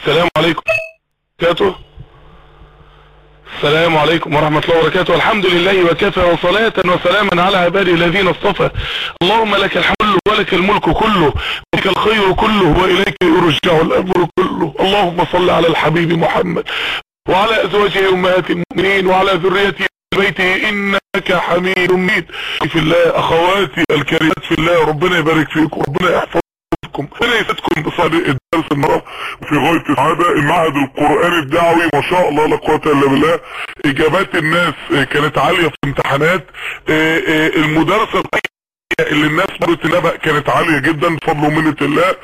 السلام عليكم وبركاته. السلام عليكم ورحمة الله وبركاته. الحمد لله وكفى وصلاة وسلاما على عبادي الذين اصطفى. اللهم لك الحمد ولك الملك كله ولك الخير كله وإليك يرجع الأمر كله. اللهم صل على الحبيب محمد وعلى أزواجه أمهات المؤمنين وعلى ذريته بيته. إنك حميد مجيد. في الله أخواتي الكريمات في الله ربنا يبارك فيكم ربنا يحفظكم ربنا يسعدكم بصدق الدرس النهارده وفي غاية السعاده المعهد القرآني الدعوي. ما شاء الله لا قوة إلا بالله. إجابات الناس كانت عالية في امتحانات. المدرسة اللي الناس مرت النبأ كانت عالية جدا. بفضل ومنة الله.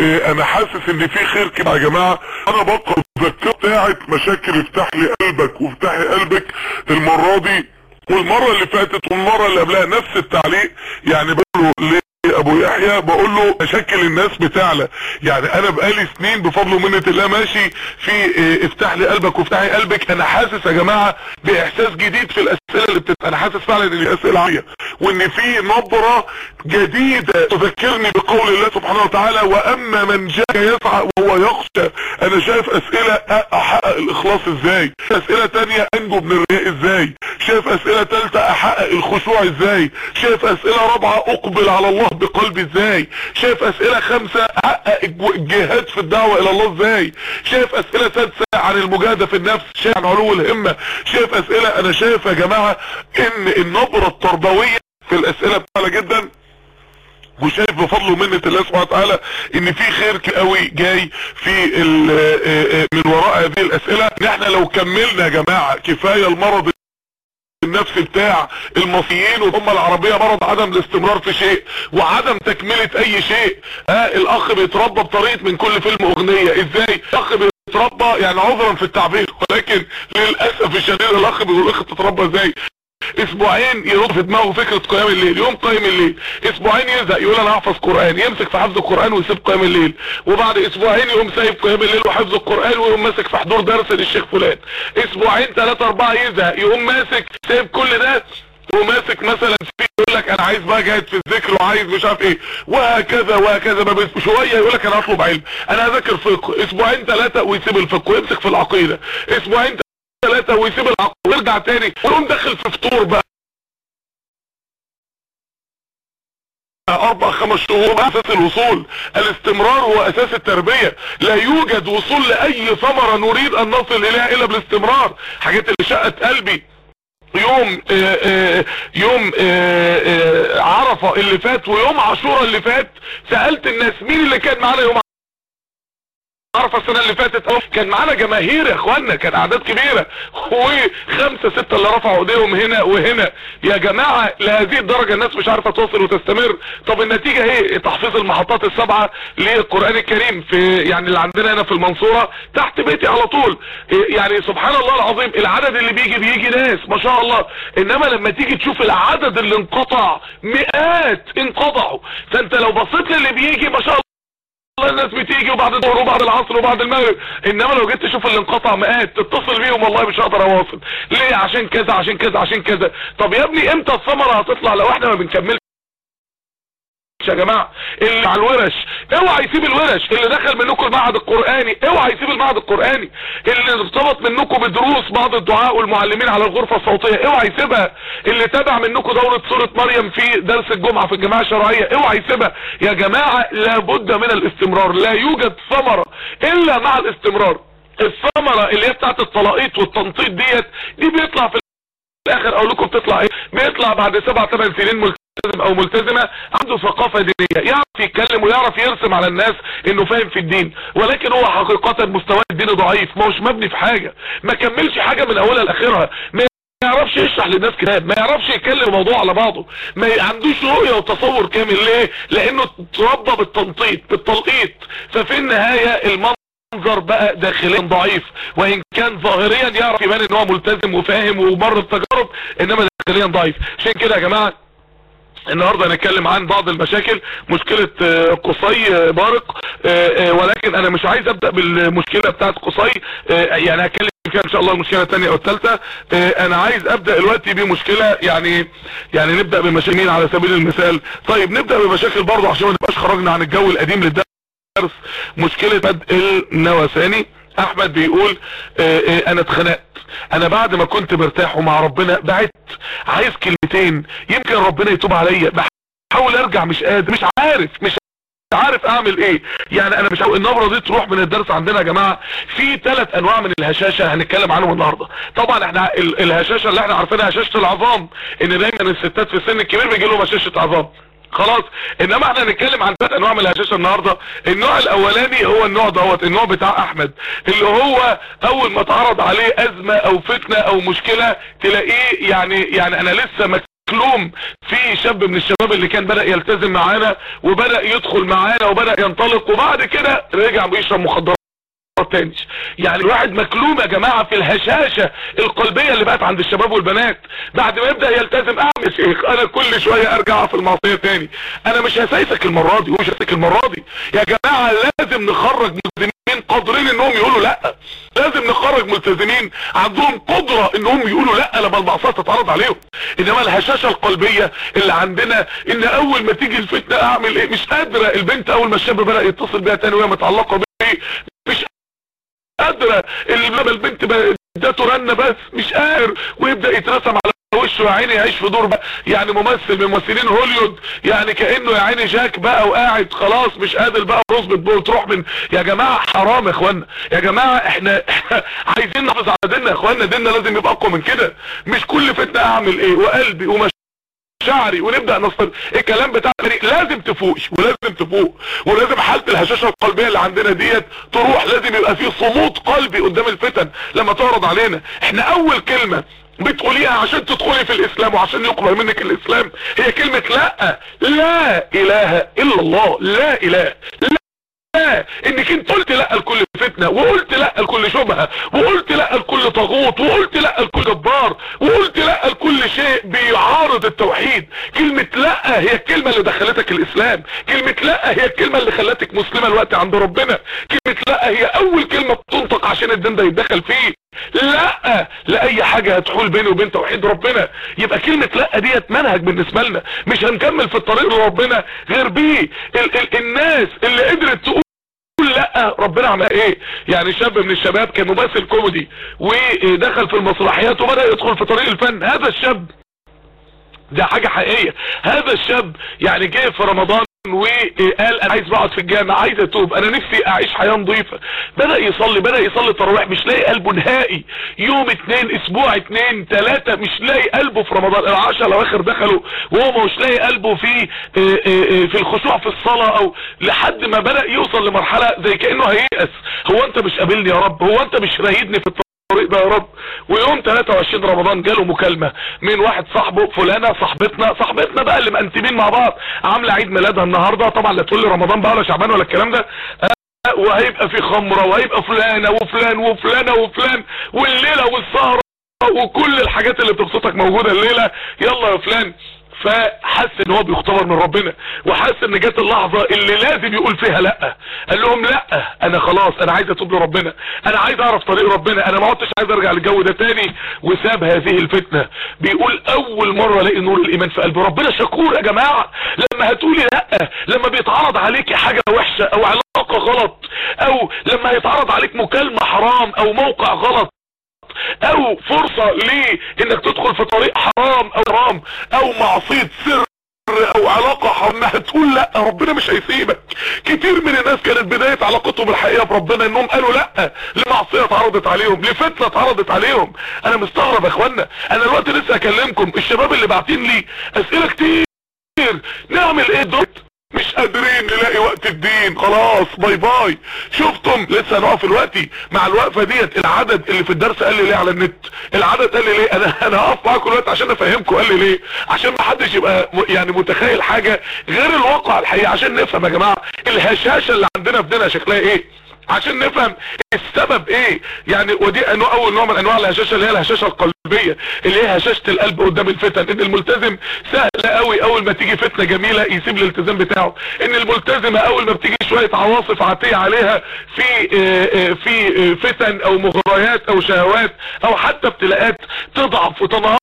أنا حاسس إن في خير كده يا جماعة. أنا بقرأ الذكرى بتاعت مشاكل. افتح لي قلبك وافتحي قلبك المرة دي. والمرة اللي فاتت والمرة اللي قبلها نفس التعليق. يعني بقوله أبو يحيى بقول له مشاكل الناس بتعلى يعني أنا بقالي سنين بفضل ومنة الله ماشي في آه افتح لي قلبك وافتحي قلبك. أنا حاسس يا جماعة بإحساس جديد في الأسئلة اللي بتبقى أنا حاسس فعلا إن الاسئلة عالية. وإن في نبرة جديدة تذكرني بقول الله سبحانه وتعالى وأما من جاء يسعى وهو يخشى. أنا شايف أسئلة أحقق الإخلاص إزاي؟ أسئلة تانية أنجو من الرياء إزاي؟ شايف أسئلة تالتة أحقق الخشوع إزاي؟ شايف أسئلة رابعة أقبل على الله بقلبي إزاي؟ شايف أسئلة خمسة احقق الجهاد في الدعوة إلى الله إزاي؟ شايف أسئلة سادسة عن المجاهدة في النفس شايف عن علو الهمة شايف أسئلة أنا شايف يا جماعة إن النبرة التربوية في الأسئلة بتاعنا جدا وشايف بفضل ومنة الله سبحانه وتعالى إن في خير قوي جاي في من وراء هذه الأسئلة. ان إحنا لو كملنا يا جماعة كفاية المرض النفس بتاع المصريين والأمة العربية مرض عدم الاستمرار في شيء وعدم تكملة أي شيء. ها الأخ بيتربى بطريقة من كل فيلم أغنية. إزاي؟ الأخ بيتربى يعني عذرا في التعبير ولكن للأسف الشديد الأخ بيقول الاخ بتتربى إزاي؟ أسبوعين يرد في دماغه فكرة قيام الليل يوم قيم الليل أسبوعين يزهق يقول أنا هحفظ قرآن يمسك في حفظ القرآن ويسيب قيام الليل وبعد أسبوعين يقوم سايب قيام الليل وحفظ القرآن ويقوم ماسك في حضور درس للشيخ فلان. أسبوعين ثلاثة أربعة يزهق يقوم ماسك سايب كل ده وماسك مثلا في يقول لك أنا عايز بقى جاهد في الذكر وعايز مش عارف إيه وهكذا وهكذا ما بس شوية يقول لك أنا هطلب علم. أنا هذاكر فقه أسبوعين ثلاثة ويسيب الفقه ويمسك في العقيدة. أسبوعين ثلاثة ويسيب العقيده ويرجع تاني ويقوم داخل في فطور بقى. أربع خمس شهور أساس الوصول الاستمرار هو أساس التربية. لا يوجد وصول لأي ثمرة نريد أن نصل إليها إلا بالاستمرار. حاجات اللي شقت قلبي. يوم آآ آآ يوم آآ عرفة اللي فات ويوم عاشورة اللي فات سألت الناس مين اللي كان معانا يوم عرفة السنة اللي فاتت اهو. كان معانا جماهير يا اخوانا كان أعداد كبيرة. وخمسة ستة اللي رفعوا ايديهم هنا وهنا. يا جماعة لهذه الدرجة الناس مش عارفة توصل وتستمر. طب النتيجة إيه تحفيظ المحطات السبعة للقرآن الكريم في يعني اللي عندنا هنا في المنصورة تحت بيتي على طول. يعني سبحان الله العظيم العدد اللي بيجي بيجي ناس ما شاء الله. إنما لما تيجي تشوف العدد اللي انقطع مئات انقطعوا. فأنت لو بصيت للي بيجي ما شاء الله الناس بتيجي وبعد الظهر وبعد العصر وبعد المغرب. إنما لو جيت تشوف اللي انقطع مئات تتصل بيهم والله مش هقدر أواصل. ليه؟ عشان كذا عشان كذا عشان كذا. طب يا ابني إمتى الثمرة هتطلع لو إحنا ما بنكملش؟ يا جماعة اللي على الورش اوعى يسيب الورش اللي دخل منكم المعهد القرآني اوعى يسيب المعهد القرآني اللي ارتبط منكم بدروس بعض الدعاء والمعلمين على الغرفة الصوتية اوعى يسيبها اللي تابع منكم دورة سورة مريم في درس الجمعة في الجماعة الشرعية اوعى يسيبها. يا جماعة لابد من الاستمرار لا يوجد ثمرة إلا مع الاستمرار. الثمرة اللي هي بتاعت الطلائط والتنطيط ديت دي بيطلع في الآخر أقول لكم بتطلع إيه؟ بيطلع بعد سبع ثمان سنين ملتزم أو ملتزمة عنده ثقافة دينية. يعرف يتكلم ويعرف يرسم على الناس إنه فاهم في الدين. ولكن هو حقيقة مستواه الديني ضعيف. ما هوش مبني في حاجة. ما كملش حاجة من أولها لآخرها. ما يعرفش يشرح للناس كتاب. ما يعرفش يتكلم الموضوع على بعضه. ما عندوش رؤية وتصور كامل. ليه؟ لأنه اتربى بالتنطيط بالتلقيط. ففي النهاية المنظر بقى داخليا ضعيف. وإن كان ظاهريا يعرف يبان إن هو ملتزم وفاهم ومر بتجارب إنما داخليا ضعيف. عشان كده يا جماعة النهاردة هنتكلم عن بعض المشاكل مشكلة قصي بارق ولكن أنا مش عايز أبدأ بالمشكلة بتاعت قصي يعني هتكلم فيها إن شاء الله المشكلة الثانية أو الثالثة أنا عايز أبدأ دلوقتي بمشكلة يعني يعني نبدأ بمشاكل على سبيل المثال. طيب نبدأ بمشاكل برضه عشان ما نبقاش خرجنا عن الجو القديم للدرس. مشكلة بدء النوساني أحمد بيقول آه آه أنا اتخنقت. أنا بعد ما كنت مرتاح ومع ربنا بعدت. عايز كلمتين. يمكن ربنا يتوب عليا. بحاول أرجع. مش قادر. مش عارف. مش عارف أعمل إيه. يعني أنا مش عارف. النبرة دي تروح من الدرس عندنا يا جماعة. في ثلاث أنواع من الهشاشة هنتكلم عنهم النهارده. طبعا إحنا الهشاشة اللي إحنا عارفينها هشاشة العظام. إن دايما الستات في السن الكبير بيجي لهم هشاشة عظام. خلاص إنما إحنا هنتكلم عن ثلاث أنواع من الهشاشه النهارده. النوع الأولاني هو النوع دوت النوع بتاع أحمد اللي هو أول ما اتعرض عليه أزمة أو فتنة أو مشكلة تلاقيه يعني يعني أنا لسه مكلوم في شاب من الشباب اللي كان بدأ يلتزم معانا وبدأ يدخل معانا وبدأ ينطلق وبعد كده رجع بيشرب مخدرات. يعني الواحد مكلوم يا جماعة في الهشاشة القلبية اللي بقت عند الشباب والبنات. بعد ما يبدأ يلتزم اعمل شيخ أنا كل شوية أرجع في المعصية تاني. أنا مش هسايسك المرة دي ومش هسايسك المرة دي. يا جماعة لازم نخرج ملتزمين قادرين إنهم يقولوا لأ. لازم نخرج ملتزمين عندهم قدرة إنهم يقولوا لأ لما المعصية تتعرض عليهم. إنما الهشاشة القلبية اللي عندنا إن أول ما تيجي الفتنة أعمل إيه؟ مش قادرة. البنت أول ما الشاب بدأ يتصل بيها تاني وهي متعلقة بيه مش قادرة. لما البنت ادته رنة بس مش قادر. ويبدأ يترسم على وشه يا عيني يعيش في دور بقى. يعني ممثل من ممثلين هوليود يعني كأنه يا عيني جاك بقى وقاعد خلاص مش قادر بقى رزبة بول تروح من يا جماعة حرام يا إخوانا. يا جماعة إحنا, إحنا عايزين نحافظ على ديننا يا إخوانا. ديننا لازم يبقى أقوى من كده. مش كل فتنة أعمل إيه؟ وقلبي ومش شعري ونبدأ نصطر الكلام بتاع لازم تفوقش ولازم تفوق ولازم حالة الهشاشة القلبية اللي عندنا ديت تروح. لازم يبقى في صمود قلبي قدام الفتن لما تعرض علينا. إحنا أول كلمة بتقوليها عشان تدخلي في الإسلام وعشان يقبل منك الإسلام هي كلمة لا لا إله إلا الله لا إله لا انك انت قلت لا لكل فتنة وقلت لا لكل شبهة وقلت لا لكل طاغوت وقلت لا لكل جبار وقلت لا لكل شيء بيعارض التوحيد. كلمة لا هي الكلمة اللي دخلتك الإسلام. كلمة لا هي الكلمة اللي خلتك مسلمة الوقت عند ربنا. كلمة لا هي أول كلمة بتنطق عشان الدين ده يتدخل فيه. لا لأي حاجة هتحول بيني وبين توحيد ربنا. يبقى كلمة لا ديت منهج بالنسبة لنا. مش هنكمل في الطريق لربنا غير بيه. ال ال الناس اللي قدرت تقول لا ربنا عمل إيه؟ يعني شاب من الشباب كان ممثل كوميدي ودخل في المسرحيات وبدأ يدخل في طريق الفن. هذا الشاب ده حاجة حقيقية. هذا الشاب يعني جه في رمضان وقال أنا عايز اقعد في الجامع عايز اتوب أنا نفسي أعيش حياة نظيفة. بدأ يصلي بدأ يصلي التراويح مش لاقي قلبه نهائي. يوم اتنين أسبوع اتنين تلاتة مش لاقي قلبه في رمضان. العشر الأواخر دخلوا وهو مش لاقي قلبه في في الخشوع في الصلاة أو لحد ما بدأ يوصل لمرحلة زي كأنه هيئس هو أنت مش قابلني يا رب هو أنت مش رايدني في الطريق. الطريق ده يا رب. ويوم 23 رمضان جاله مكالمة من واحد صاحبه فلانة صاحبتنا صاحبتنا بقى اللي مقنتمين مع بعض عاملة عيد ميلادها النهاردة. طبعا لا تقول لي رمضان بقى ولا شعبان ولا الكلام ده. وهيبقى في خمرة وهيبقى فلانة وفلان وفلانة وفلان والليلة والسهرة وكل الحاجات اللي بتبسطك موجودة الليلة. يلا يا فلان. فحس إن هو بيختبر من ربنا وحس إن جت اللحظة اللي لازم يقول فيها لأ. قال لهم لأ أنا خلاص أنا عايز أتوب لربنا. أنا عايز أعرف طريق ربنا أنا ما عدتش عايز أرجع للجو ده تاني. وساب هذه الفتنة. بيقول أول مرة ألاقي نور الإيمان في قلبي. ربنا شكور يا جماعة. لما هتقولي لأ لما بيتعرض عليك حاجة وحشة أو علاقة غلط أو لما هيتعرض عليك مكالمة حرام أو موقع غلط أو فرصة ليه إنك تدخل في طريق حرام أو حرام أو معصية سر أو علاقة حرام. هتقول لأ ربنا مش هيسيبك. كتير من الناس كانت بداية علاقتهم الحقيقية بربنا إنهم قالوا لأ لمعصية اتعرضت عليهم لفتنة اتعرضت عليهم. أنا مستغرب يا إخوانا أنا الوقت لسه اكلمكم الشباب اللي باعتين لي أسئلة كتير. نعمل إيه دوت مش قادرين نلاقي وقت الدين. خلاص bye bye. شفتم؟ لسه هنقف دلوقتي مع الوقفة ديت. العدد اللي في الدرس قل ليه على النت؟ العدد قل ليه؟ أنا أنا هقف معاكم دلوقتي عشان أفهمكم. قل ليه؟ عشان ما حدش يبقى يعني متخيل حاجة غير الواقع الحقيقي عشان نفهم يا جماعة الهشاشة اللي عندنا في ديننا شكلها إيه؟ عشان نفهم السبب إيه. يعني ودي انواع أول نوع من أنواع الهشاشة اللي هي الهشاشة القلبية اللي هي هشاشة القلب قدام الفتن. إن الملتزم سهل قوي أول ما تيجي فتنة جميلة يسيب الالتزام بتاعه. إن الملتزمه أول ما بتيجي شوية عواصف عاتيه عليها في في فتن أو مغريات أو شهوات أو حتى ابتلاءات تضعف وتنهار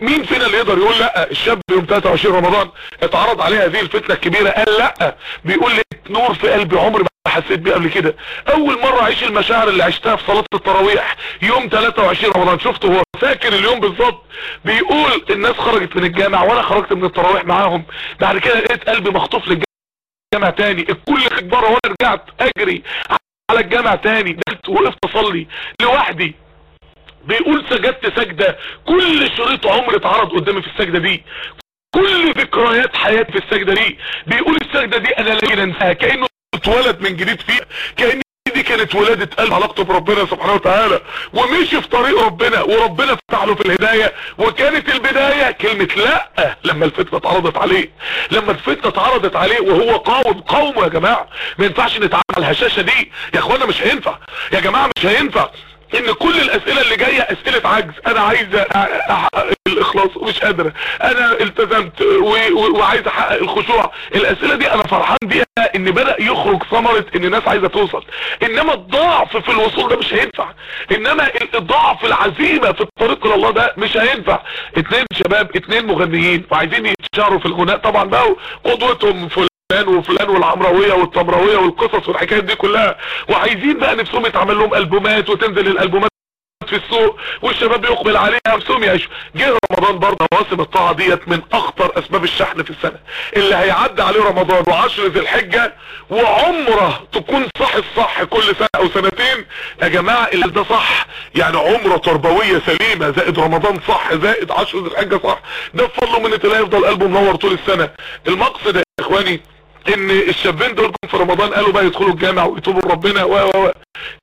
مين فينا اللي يقدر يقول لأ؟ الشاب يوم 23 رمضان اتعرض عليه هذه الفتنة الكبيرة قال لأ. بيقول لي نور في قلبي عمري حسيت بيه قبل كده. أول مرة أعيش المشاعر اللي عشتها في صلاة التراويح يوم 23 رمضان. شفته هو فاكر اليوم بالظبط. بيقول الناس خرجت من الجامع وأنا خرجت من التراويح معاهم. بعد كده لقيت قلبي مخطوف للجامع تاني. الكل خد بره وأنا رجعت أجري على الجامع تاني. دخلت وقفت أصلي لوحدي. بيقول سجدت سجدة. كل شريط عمري اتعرض قدامي في السجدة دي. كل ذكريات حياتي في السجدة دي. بيقول السجدة دي أنا لا أنساها. كأنه اتولد من جديد فيها كأن دي كانت ولادة قلب علاقته بربنا سبحانه وتعالى ومشي في طريق ربنا وربنا فتح له في الهداية وكانت البداية كلمة لا لما الفتنة اتعرضت عليه لما الفتنة اتعرضت عليه وهو قاوم قومه يا جماعة ما ينفعش نتعامل الهشاشة دي يا إخوانا مش هينفع يا جماعة مش هينفع. ان كل الاسئلة اللي جاية اسئلة عجز. أنا عايز احقق الاخلاص ومش قادرة أنا التزمت وعايز احقق الخشوع. الاسئلة دي أنا فرحان بيها ان بدأ يخرج ثمرة ان الناس عايزة توصل. انما الضعف في الوصول ده مش هينفع. انما الضعف العزيمة في الطريق إلى الله ده مش هينفع. اتنين شباب اتنين مغنيين وعايزين يتشاروا في الغناء. طبعا بقى قدوتهم فلان وفلان والعمراوية والتمراوية والقصص والحكايات دي كلها. وعايزين بقى نفسهم يتعمل لهم ألبومات وتنزل الألبومات في السوق والشباب يقبل عليها نفسهم يعيشوا. جه رمضان برضه مواسم الطاعة ديت من أخطر أسباب الشحن في السنة. اللي هيعدي عليه رمضان وعشر ذي الحجة وعمرة تكون صح الصح كل سنة أو سنتين. يا جماعة اللي ده صح. يعني عمرة تربوية سليمة زائد رمضان صح زائد عشر ذي الحجة صح. ده بفضله من الله يفضل قلبه منور طول السنة. المقصد يا إخواني ان الشابين دول في رمضان قالوا بقى يدخلوا الجامع ويتوبوا لربنا و و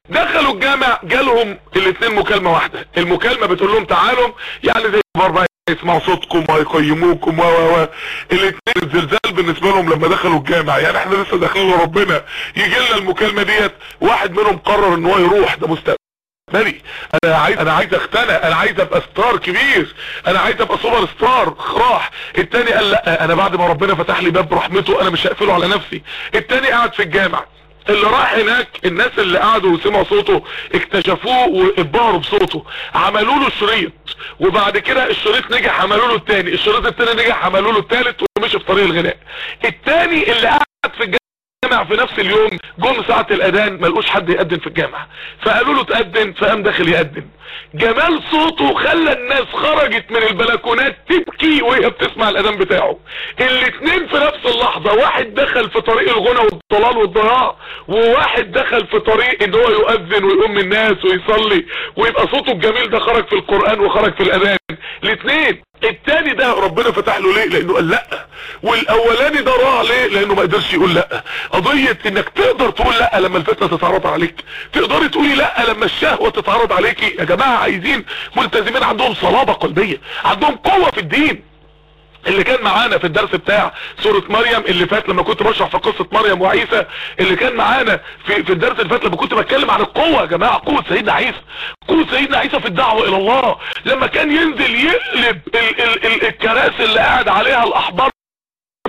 دخلوا الجامع جالهم الاثنين مكالمة واحدة. المكالمة بتقول لهم تعالوا يعني زي بقى يسمعوا صوتكم ويقيموكم و و الاثنين الزلزال بالنسبة لهم لما دخلوا الجامع. يعني إحنا لسه داخلين لربنا يجي لنا المكالمة ديت واحد منهم قرر إن هو يروح. ده مستقبل. مالي أنا عايز أنا عايز اغتني أنا عايز أبقى star كبير. أنا عايز أبقى super star. راح. التاني قال لأ. أنا بعد ما ربنا فتح لي باب رحمته أنا مش هقفله على نفسي. التاني قاعد في الجامع. اللي راح هناك الناس اللي قعدوا وسمعوا صوته اكتشفوه واتبهروا بصوته. عملوا له شريط وبعد كده الشريط نجح عملوا له التاني. الشريط التاني نجح عملوا له التالت ومشي في طريق الغناء. التاني اللي قعد في الجامع الجامع في نفس اليوم جم ساعة الأذان ما لقوش حد يقدم في الجامع. فقالوا له تقدم فقام داخل يقدم. جمال صوته خلى الناس خرجت من البلكونات تبكي وهي بتسمع الأذان بتاعه. الاتنين في نفس اللحظة واحد دخل في طريق الغنى والضلال والضياع وواحد دخل في طريق إن هو يؤذن ويقوم الناس ويصلي ويبقى صوته الجميل ده خرج في القرآن وخرج في الأذان. الاتنين التاني ده ربنا فتح له ليه؟ لأنه قال لا. والأولاني ده راح ليه؟ لأنه ما قدرش يقول لا. قضية إنك تقدر تقول لا لما الفتنة تتعرض عليك. تقدري تقولي لا لما الشهوة تتعرض عليكي. يا جماعة عايزين ملتزمين عندهم صلابة قلبية عندهم قوة في الدين. اللي كان معانا في الدرس بتاع سورة مريم اللي فات لما كنت بشرح في قصة مريم وعيسى اللي كان معانا في, في الدرس اللي فات لما كنت بتكلم عن القوة يا جماعة قوة سيدنا عيسى. قوة سيدنا عيسى في الدعوة إلى الله. لما كان ينزل يقلب ال ال ال الكراسي اللي قاعد عليها الأحبار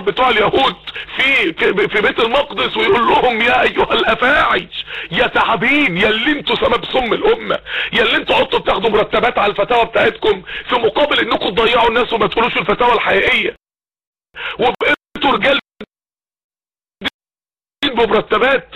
بتوع اليهود في في بيت المقدس ويقول لهم يا أيها الافاعي يا تعبين يا اللي أنتوا سبب سم الأمة يا اللي أنتوا عطوا بتاخدوا مرتبات على الفتاوى بتاعتكم في مقابل إنكم تضيعوا الناس وما تقولوش الفتاوى الحقيقية. وبقيتوا رجال بمرتبات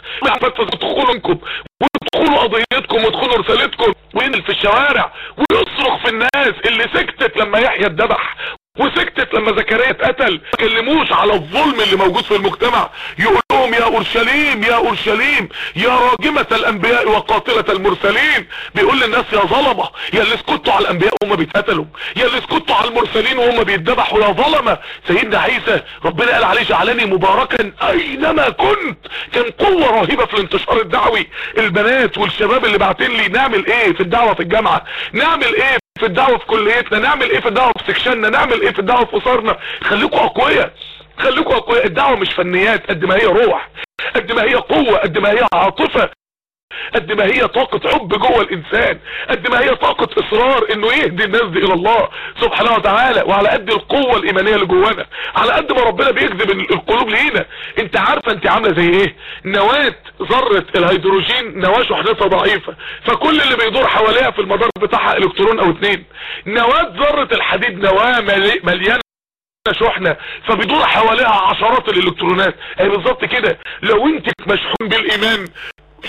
تدخلوا انكم وتدخلوا قضيتكم وتدخلوا رسالتكم وينزل في الشوارع ويصرخ في الناس اللي سكتت لما يحيى اتذبح وسكتت لما زكريا اتقتل. ما كلموش على الظلم اللي موجود في المجتمع. يقول لهم يا أورشليم يا أورشليم يا راجمة الأنبياء وقاتلة المرسلين. بيقول للناس يا ظلمة يا اللي سكتوا على الأنبياء وهم بيتقتلوا. يا اللي سكتوا على المرسلين وهم بيتذبحوا يا ظلمة. سيدنا عيسى ربنا قال عليه جعلني مباركا أينما كنت. كان قوة رهيبة في الانتشار الدعوي. البنات والشباب اللي بعتين لي نعمل إيه في الدعوة في الجامعة؟ نعمل إيه في الدعوة في كليتنا نعمل إيه في الدعوة في سكشننا نعمل إيه في الدعوة في اسرنا خليكوا أقوياء خليكوا أقوياء. الدعوة مش فنيات قد ما هي روح قد ما هي قوة قد ما هي عاطفة. قد ما هي طاقة حب جوه الإنسان قد ما هي طاقة إصرار إنه يهدي الناس دي إلى الله سبحانه وتعالى وعلى قد القوة الإيمانية اللي جوانا على قد ما ربنا بيجذب القلوب لينا. أنت عارفة أنت عاملة زي إيه؟ نواة ذرة الهيدروجين نواة شحنتها ضعيفة فكل اللي بيدور حواليها في المدار بتاعها إلكترون أو اتنين. نواة ذرة الحديد نواة مليانة شحنة فبيدور حواليها عشرات الإلكترونات. أي بالظبط كده. لو أنت مشحون بالإيمان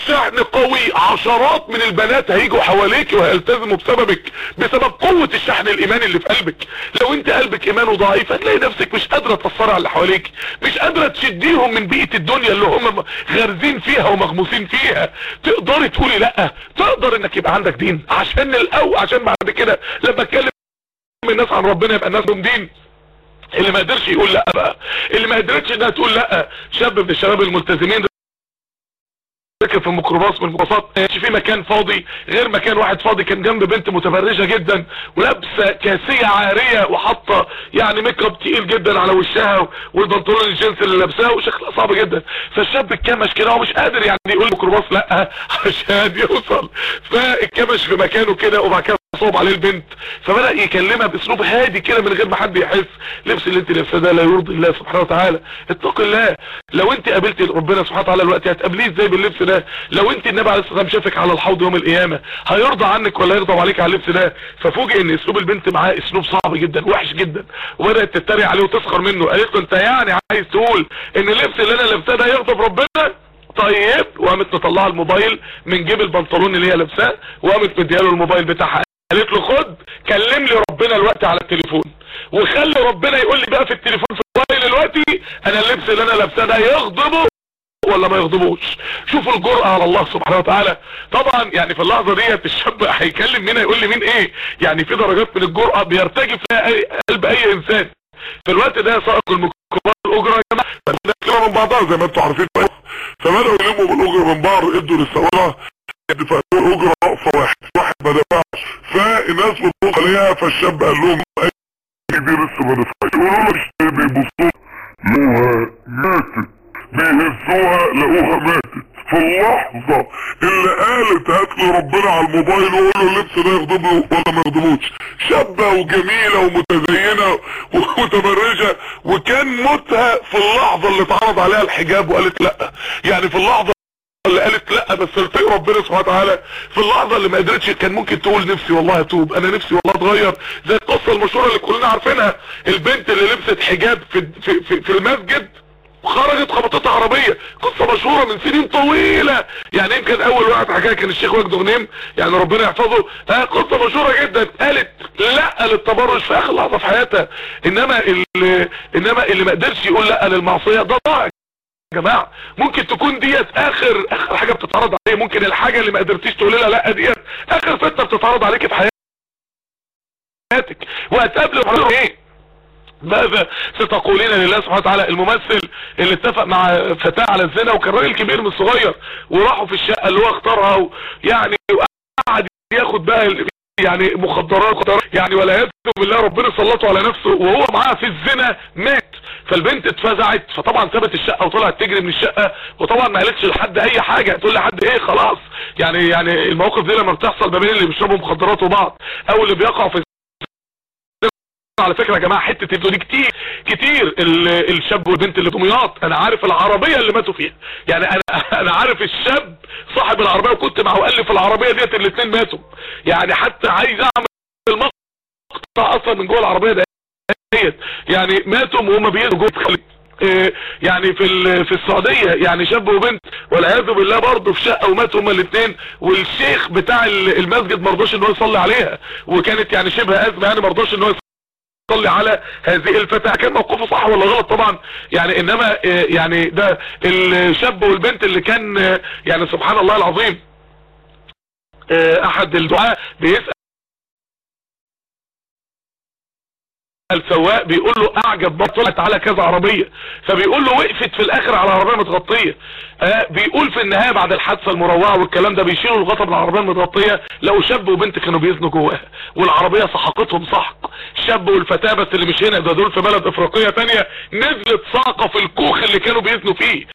شحن قوي عشرات من البنات هيجوا حواليك وهيلتزموا بسببك بسبب قوة الشحن الإيماني اللي في قلبك. لو انت قلبك إيمانه ضعيف هتلاقي نفسك مش قادرة على اللي حواليك مش قادرة تشديهم من بيئة الدنيا اللي هم غارزين فيها ومغموسين فيها. تقدري تقولي لأ تقدر إنك يبقى عندك دين. عشان الأول عشان بعد كده لما أتكلم الناس عن ربنا يبقى الناس لهم دين. اللي ما قدرش يقول لأ بقى. اللي ما قدرتش إنها تقول لأ. شاب من الشباب الملتزمين ركب في الميكروباص من الميكروباصات مفيش مكان فاضي غير مكان واحد فاضي كان جنب بنت متبرجه جدا ولابسة كاسية عاريه وحاطة يعني make up تقيل جدا على وشها والبنطلون الجينز اللي لابساه وشكلها صعب جدا. فالشاب اتكمش كده هو مش قادر يعني يقول الميكروباص لأ عشان يوصل. فاتكمش في مكانه كده وبعد كده صعبت عليه البنت. فبدأ يكلمها بأسلوب هادي كده من غير ما حد يحس. اللبس اللي انت لابسه ده لا يرضي الله سبحانه وتعالى. اتق الله. لو انت قابلت ربنا سبحانه وتعالى دلوقتي هتقابليه إزاي باللبس ده لو انت النبي عليه الصلاة والسلام شافك على الحوض يوم القيامة هيرضى عنك ولا يرضى عليك على اللبس ده ففوجئ ان اسلوب البنت معاه اسلوب صعب جدا وحش جدا وبدأت تتريق عليه وتسخر منه. قالت له انت يعني عايز تقول ان اللبس اللي أنا لابساه ده يغضب ربنا طيب. وقامت مطلعة الموبايل من جيب البنطلون اللي هي لابساه وقامت مدياله الموبايل بتاعها. قالت له خد كلم لي ربنا الوقت على التليفون. وخلي ربنا يقول لي بقى في التليفون في الموبايل دلوقتي أنا اللبس اللي أنا لابساه ده يغضبه. ولا ما يغضبوش. شوفوا الجرأة على الله سبحانه وتعالى. طبعا يعني في اللحظة ديت الشاب هيكلم مين؟ هيقول لي مين إيه؟ يعني في درجات من الجرأة بيرتجف فيها قلب أي إنسان. في الوقت ده سائق الميكروباص الأجرة يا جماعة. فبدأوا من بعضها زي ما أنتم عارفين فبدأوا يلموا بالأجرة من بعض إدوا للسواقة دفعوا الاجرة واحد واحد ما دفعش. فالناس بتبص عليها فالشاب قال لهم دي لسه ما دفعش يقولوا له بيبصوا. لقوها ماتت بيهزوها لقوها ماتت. في اللحظة اللي قالت هات لي ربنا على الموبايل وقول له اللبس ده له ولا ما يغضبوش شابة وجميلة ومتزينة ومتبرجة. وكان موتها في اللحظة اللي اتعرض عليها الحجاب وقالت لأ. يعني في اللحظة اللي قالت لأ بس التقي ربنا سبحانه وتعالى في اللحظة اللي ما قدرتش كان ممكن تقول نفسي والله اتوب أنا نفسي والله اتغير. زي القصة المشهورة اللي كلنا عارفينها. البنت اللي لبست حجاب في في في, في المسجد وخرجت خبطتها عربية. قصة مشهورة من سنين طويلة. يعني يمكن أول واحد حكاها كان الشيخ وجد غنيم يعني ربنا يحفظه. آه قصة مشهورة جدا. قالت لا للتبرج في آخر لحظة في حياتها. إنما اللي إنما اللي ما قدرش يقول لا للمعصية ده ضاع. يا جماعة ممكن تكون ديت اخر آخر حاجة بتتعرض عليه ممكن الحاجة اللي ما قدرتيش تقول لها لا ديت آخر فتنة بتتعرض عليك في حياتك. وهتقابل إيه ماذا ستقولين لله سبحانه وتعالى؟ الممثل اللي اتفق مع فتاة على الزنا وكان راجل كبير من صغير وراحوا في الشقة اللي هو اختارها يعني وقعد ياخد بقى يعني مخدرات يعني ولا يذكر بالله ربنا سلطه على نفسه وهو معاها في الزنا مات. فالبنت اتفزعت فطبعا سابت الشقة وطلعت تجري من الشقة وطبعا ما قالتش لحد أي حاجة تقول لحد إيه خلاص. يعني يعني المواقف دي لما بتحصل ما بين اللي بيشربوا مخدرات وبعض أو اللي بيقعوا في على فكرة يا جماعة حتة الدو دي كتير كتير الشاب والبنت اللي دمياط. أنا عارف العربية اللي ماتوا فيها. يعني أنا أنا عارف الشاب صاحب العربية وكنت معه قال في العربية ديت الاثنين ماتوا. يعني حتى عايز أعمل المقطع أصلا من جوه العربية ديت يعني ماتوا وهم بيدوا جوه خليج يعني في في السعودية يعني شاب وبنت والعياذ بالله برضه في شقة وماتوا هما الاثنين والشيخ بتاع المسجد مرضاش إن هو يصلي عليها. وكانت يعني شبه أزمة يعني مرضاش إن هو صلي على هذه الفتاة. كان موقفه صح ولا غلط؟ طبعا. يعني إنما يعني ده الشاب والبنت اللي كان يعني سبحان الله العظيم أحد الدعاء بيسأل السواق بيقول له أعجب ما طلعت على كذا عربية. فبيقول له وقفت في الآخر على عربية متغطية. آه بيقول في النهاية بعد الحادثة المروعة والكلام ده بيشيلوا الغطا من العربية المتغطية. لو شاب وبنت كانوا بيزنوا جواها والعربية سحقتهم سحق. الشاب والفتاة بس اللي مش هنا ده دول في بلد إفريقية تانية. نزلت صاقة في الكوخ اللي كانوا بيزنوا فيه.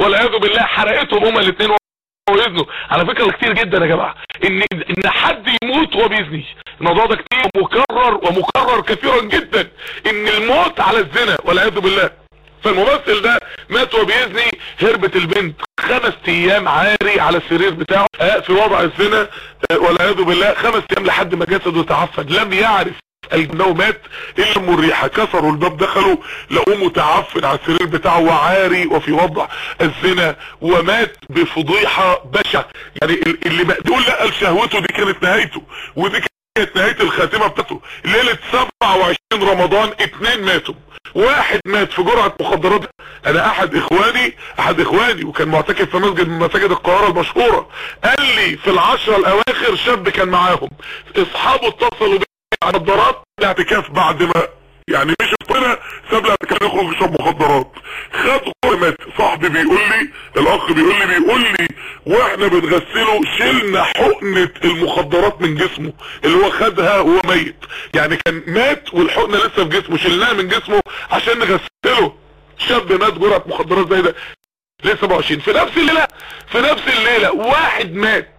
والعياذ بالله حرقتهم هما الاثنين على فكرة كتير جدا يا جماعة. ان إن حد يموت وهو بيزني الموضوع ده كتير مكرر ومكرر كثيرا جدا. إن الموت على الزنا والعياذ بالله. فالممثل ده مات وبيزني هربت البنت خمس أيام عاري على السرير بتاعه. في وضع الزنا والعياذ بالله. خمس أيام لحد ما جسده تعفن. لم يعرف انه مات إلا أم الريحه كسروا الباب دخلوا لقوه متعفن على السرير بتاعه وعاري وفي وضع الزنا ومات بفضيحة بشعة. يعني اللي دول لقى شهوته دي كانت نهايته ودي كانت نهاية الخاتمة بتاعته. ليلة 27 رمضان اتنين ماتوا. واحد مات في جرعة مخدرات. أنا أحد إخواني أحد إخواني وكان معتكف في مسجد من مساجد القاهرة المشهورة. قال لي في العشرة الأواخر شاب كان معاهم. أصحابه اتصلوا مخدرات الاعتكاف بعد ما يعني مش طلع ساب الاعتكاف يخرج يشرب مخدرات. خد مات. صاحبي بيقول لي الأخ بيقول لي بيقول لي وإحنا بنغسله شلنا حقنة المخدرات من جسمه اللي هو خدها وهو ميت. يعني كان مات والحقنة لسه في جسمه شلناها من جسمه عشان نغسله. شاب مات جرعة مخدرات زي ده. ليه 27 في نفس الليلة في نفس الليلة واحد مات.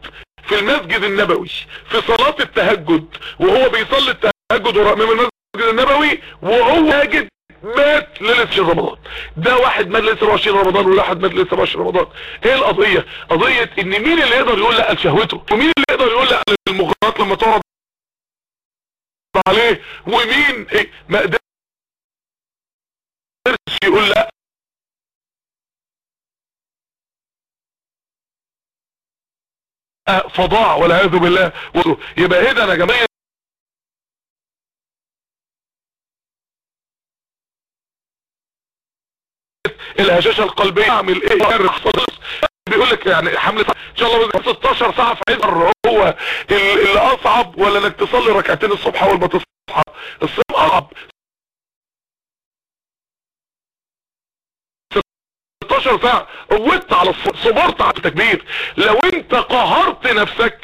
في المسجد النبوي في صلاة التهجد وهو بيصلي التهجد وراء امام المسجد النبوي وهو ساجد مات ليله رمضان. ده واحد مات ليله 27 رمضان وواحد مات ليله 27 رمضان. إيه القضية؟ قضية إن مين اللي يقدر يقول لا لشهوته؟ ومين اللي يقدر يقول لا للمغريات لما تعرض عليه؟ ومين إيه؟ ما قدرش يقول لا. فضاع والعياذ بالله. يبقى إيه ده يا جماعة؟ الهشاشة القلبية أعمل إيه؟ بيقول لك يعني حملة إن شاء الله 16 ساعة في عذر هو اللي أصعب ولا إنك تصلي ركعتين الصبح أول ما تصحى؟ الصبح أصعب. 16 ساعة قوت على صبرت على التكبير. لو انت قهرت نفسك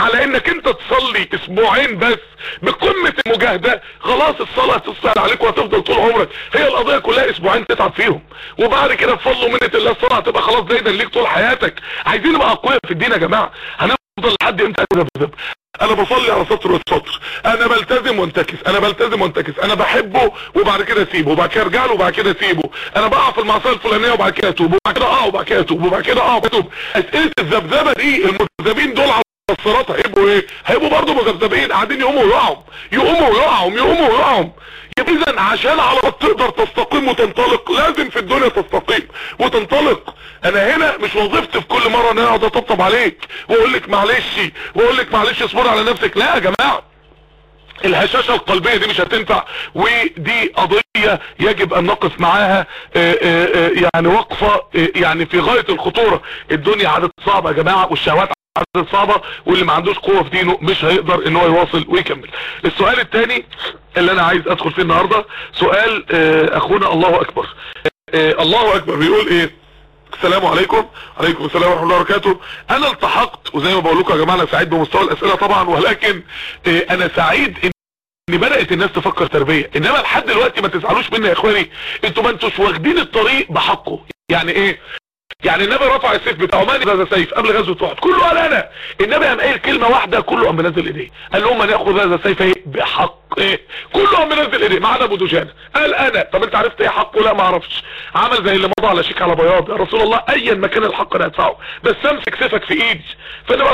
على انك انت تصلي أسبوعين بس بقمة المجاهدة خلاص الصلاة هتسهل عليك وهتفضل طول عمرك. هي القضية كلها أسبوعين تتعب فيهم. وبعد كده بفضل منة الله الصلاة هتبقى خلاص دايما ليك طول حياتك. عايزين نبقى أقوياء في الدين يا جماعة. هنفضل لحد إمتى أنا بصلي على سطر والسطر أنا بلتزم وانتكس. أنا بلتزم وانتكس. أنا بحبه وبعد كده أسيبه. وبعد كده أرجع له وبعد كده أسيبه. أنا بقع في المعصيه الفلانية وبعد كده أتوب. وبعد كده اقع وبعد كده أتوب. وبعد كده اقع واتوب أسئلة الذبذبة دي المذبذبين دول على الصراط هيبقوا إيه؟ هيبقوا برضه مذبذبين قاعدين يقوموا ويقعوا. يقوموا ويقعوا. يقوموا ويقعوا. اذا عشان على تقدر تستقيم وتنطلق لازم في الدنيا تستقيم وتنطلق. أنا هنا مش وظيفتي في كل مرة إن أنا أقعد أطبطب عليك وأقول لك معلش وأقول لك معلش اصبر على نفسك. لا يا جماعة الهشاشة القلبية دي مش هتنفع ودي قضية يجب أن نقف معاها آآ آآ يعني وقفة يعني في غاية الخطورة. الدنيا عادت صعبة يا جماعة والشهوات عادت صعبة واللي ما عندوش قوة في دينه مش هيقدر إن هو يواصل ويكمل. السؤال الثاني اللي أنا عايز أدخل فيه النهاردة سؤال أخونا الله أكبر. الله أكبر بيقول إيه؟ السلام عليكم. عليكم السلام ورحمة الله وبركاته. أنا التحقت وزي ما بقول لكم يا جماعة أنا سعيد بمستوى الأسئلة طبعا ولكن أنا سعيد إن إن بدأت الناس تفكر تربية. إنما لحد دلوقتي ما تزعلوش مني يا إخواني. أنتوا ما أنتوش واخدين الطريق بحقه. يعني إيه؟ يعني النبي رفع السيف بتاعه من هذا سيف قبل غزوة أحد. كله قال أنا. النبي قام قايل كلمة واحدة كله قام منزل إيديه. قال لهم من ياخذ هذا السيف بحق إيه؟ كله قام منزل إيديه ما عدا أبو دجانه قال أنا. طب أنت عرفت إيه حقه؟ لا ما أعرفش. عمل زي اللي مضى على شيك على بياض. يا رسول الله ايا ما كان الحق أنا أدفعه بس أمسك سيفك في إيدي. فالنبي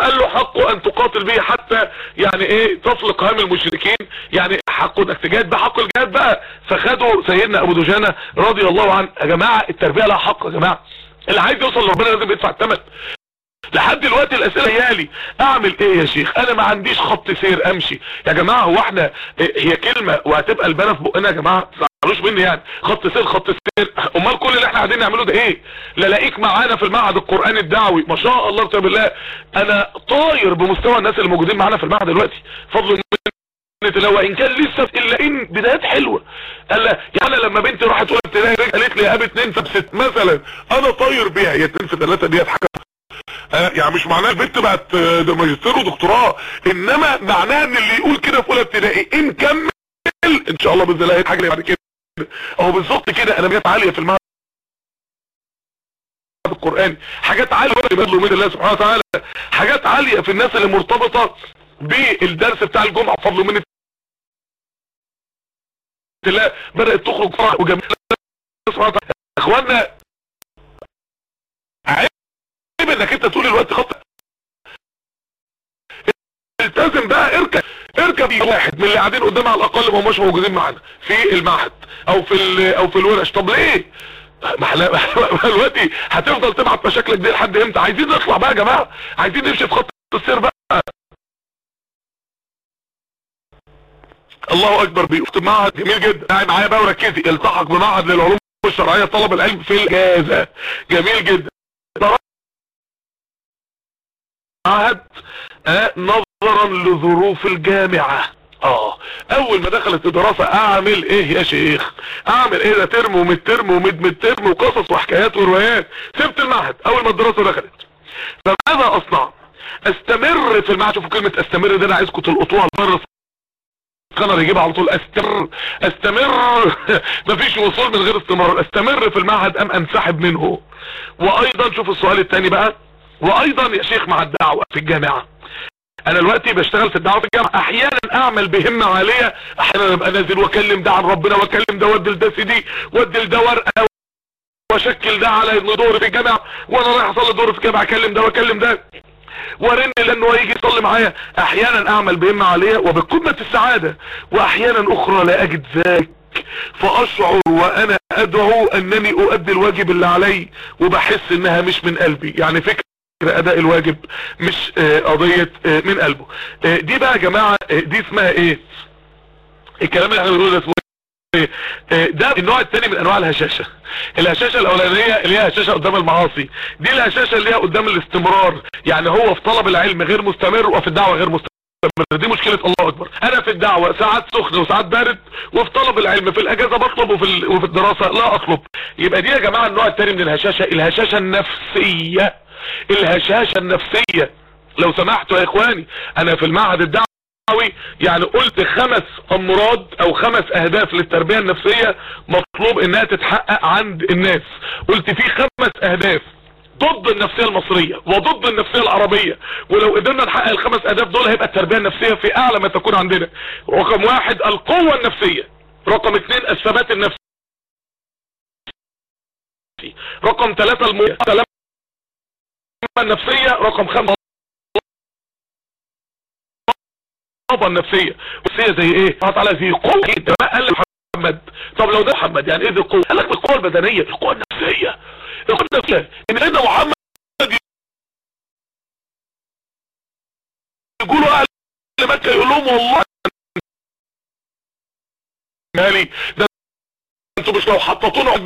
قال له حقه أن تقاتل به حتى يعني إيه تطلق هام المشركين. يعني حقه انك تجاهد بحق الجهاد بقى. فخدوا سيدنا أبو دجانة رضي الله عنه. يا جماعة التربية لها حق يا جماعة. اللي عايز يوصل لربنا لازم يدفع الثمن لحد دلوقتي الأسئلة هيالي أعمل إيه يا شيخ؟ أنا ما عنديش خط سير أمشي. يا جماعة هو إحنا هي كلمة وهتبقى البنا في بقنا يا جماعة؟ تعالوش مني يعني. خط سير خط سير. امال كل اللي إحنا قاعدين نعمله ده إيه؟ لا لاقيك معانا في المعهد القرآني الدعوي. ما شاء الله كتاب الله. أنا طاير بمستوى الناس اللي موجودين معانا في المعهد دلوقتي. فضل لو إن كان لسه إلا إن بدايات حلوة. قال يعني لما بنتي راحت اولى ابتدائي قالت لي يا أبي اتنين في ست مثلا أنا طاير بيها. هي اتنين في ثلاثة ديت حاجة. آه يعني مش معناها البنت بقت ماجستير ودكتوراه. إنما معناها إن اللي يقول كده في أولى ابتدائي إن كمل إن شاء الله بإذن الله حاجة بعد كده. اهو بالظبط كده. جت عالية في المعهد القرآني حاجات عالية من الله سبحانه وتعالى. حاجات عالية في الناس اللي مرتبطة بالدرس بتاع الجمعة. بفضل من الله بدأت تخرج فرح وجميل اخوانا عيب إنك أنت طول الوقت خط التزم بقى اركب اركب واحد من اللي قاعدين قدام على الأقل ما هماش موجودين معانا في المعهد أو في أو في الورش. طب ليه؟ ما إحنا دلوقتي هتفضل تبعت مشاكلك دي لحد إمتى؟ عايزين نطلع بقى يا جماعة. عايزين نمشي في خط السير بقى. الله أكبر بيقف معهد جميل جدا. قاعد معايا بقى وركزي التحق بمعهد للعلوم الشرعية طلب العلم في الجازه جميل جدا. معهد آه نظرا لظروف الجامعة. آه. أول ما دخلت الدراسة أعمل إيه يا شيخ؟ أعمل إيه ده؟ ترم ومد ترم ومد مد ترم وقصص وحكايات وروايات. سبت المعهد أول ما الدراسة دخلت. فماذا أصنع؟ أستمر في المعهد. شوفوا كلمة أستمر ده أنا عايزكم تلقطوها المرة كان يجيب على طول. أستمر أستمر. مفيش وصول من غير استمرار. أستمر في المعهد أم أنسحب منه؟ وأيضا شوف السؤال الثاني بقى. وأيضا يا شيخ مع الدعوة في الجامعة. أنا دلوقتي بشتغل في الدعوة في الجامعة. أحيانا أعمل بهمة عالية. أحيانا أبقى نازل وأكلم ده عن ربنا وأكلم ده وادي لده سي دي وادي لده ورقة وأشكل ده على إنه دور في الجامعة وأنا رايح أصلي دور في الجامعة أكلم ده وأكلم ده. وأرن لأنه هيجي يصلي معايا. أحيانا أعمل بهمة عالية وبقمة السعادة. وأحيانا أخرى لا أجد ذلك فأشعر وأنا أدعو أنني أؤدي الواجب اللي علي وبحس إنها مش من قلبي. يعني فكرة أداء الواجب مش قضية من قلبه. دي بقى يا جماعة دي اسمها إيه؟ الكلام اللي إحنا بنقوله ده إيه؟ ده النوع الثاني من أنواع الهشاشة. الهشاشة الأولانية اللي هي هشاشة قدام المعاصي. دي الهشاشة اللي هي قدام الاستمرار. يعني هو في طلب العلم غير مستمر وفي الدعوة غير مستمر دي مشكلة الله أكبر. أنا في الدعوة ساعات سخن وساعات بارد وفي طلب العلم في الأجازة بطلب وفي, وفي الدراسة لا أطلب. يبقى دي يا جماعة النوع الثاني من الهشاشة الهشاشة النفسية. الهشاشة النفسية. لو سمحتوا يا إخواني أنا في المعهد الدعوي يعني قلت خمس أمراض أو خمس أهداف للتربية النفسية مطلوب إنها تتحقق عند الناس. قلت في خمس أهداف ضد النفسية المصرية وضد النفسية العربية. ولو قدرنا نحقق الخمس أهداف دول هيبقى التربية النفسية في أعلى ما تكون عندنا. رقم واحد القوة النفسية. رقم اثنين الثبات النفسي. رقم ثلاثة المية النفسية رقم خمسة. الطاقة النفسية. النفسية زي إيه؟ تعالى زي قوة انت ما قال محمد. طب لو ده محمد يعني إيه دي القوة قال لك القوة البدنية القوة النفسية. القوة النفسية. إن سيدنا محمد؟ يقولوا أهل مكة يقول لهم والله مالي. ده أنتوا مش لو حطيتونا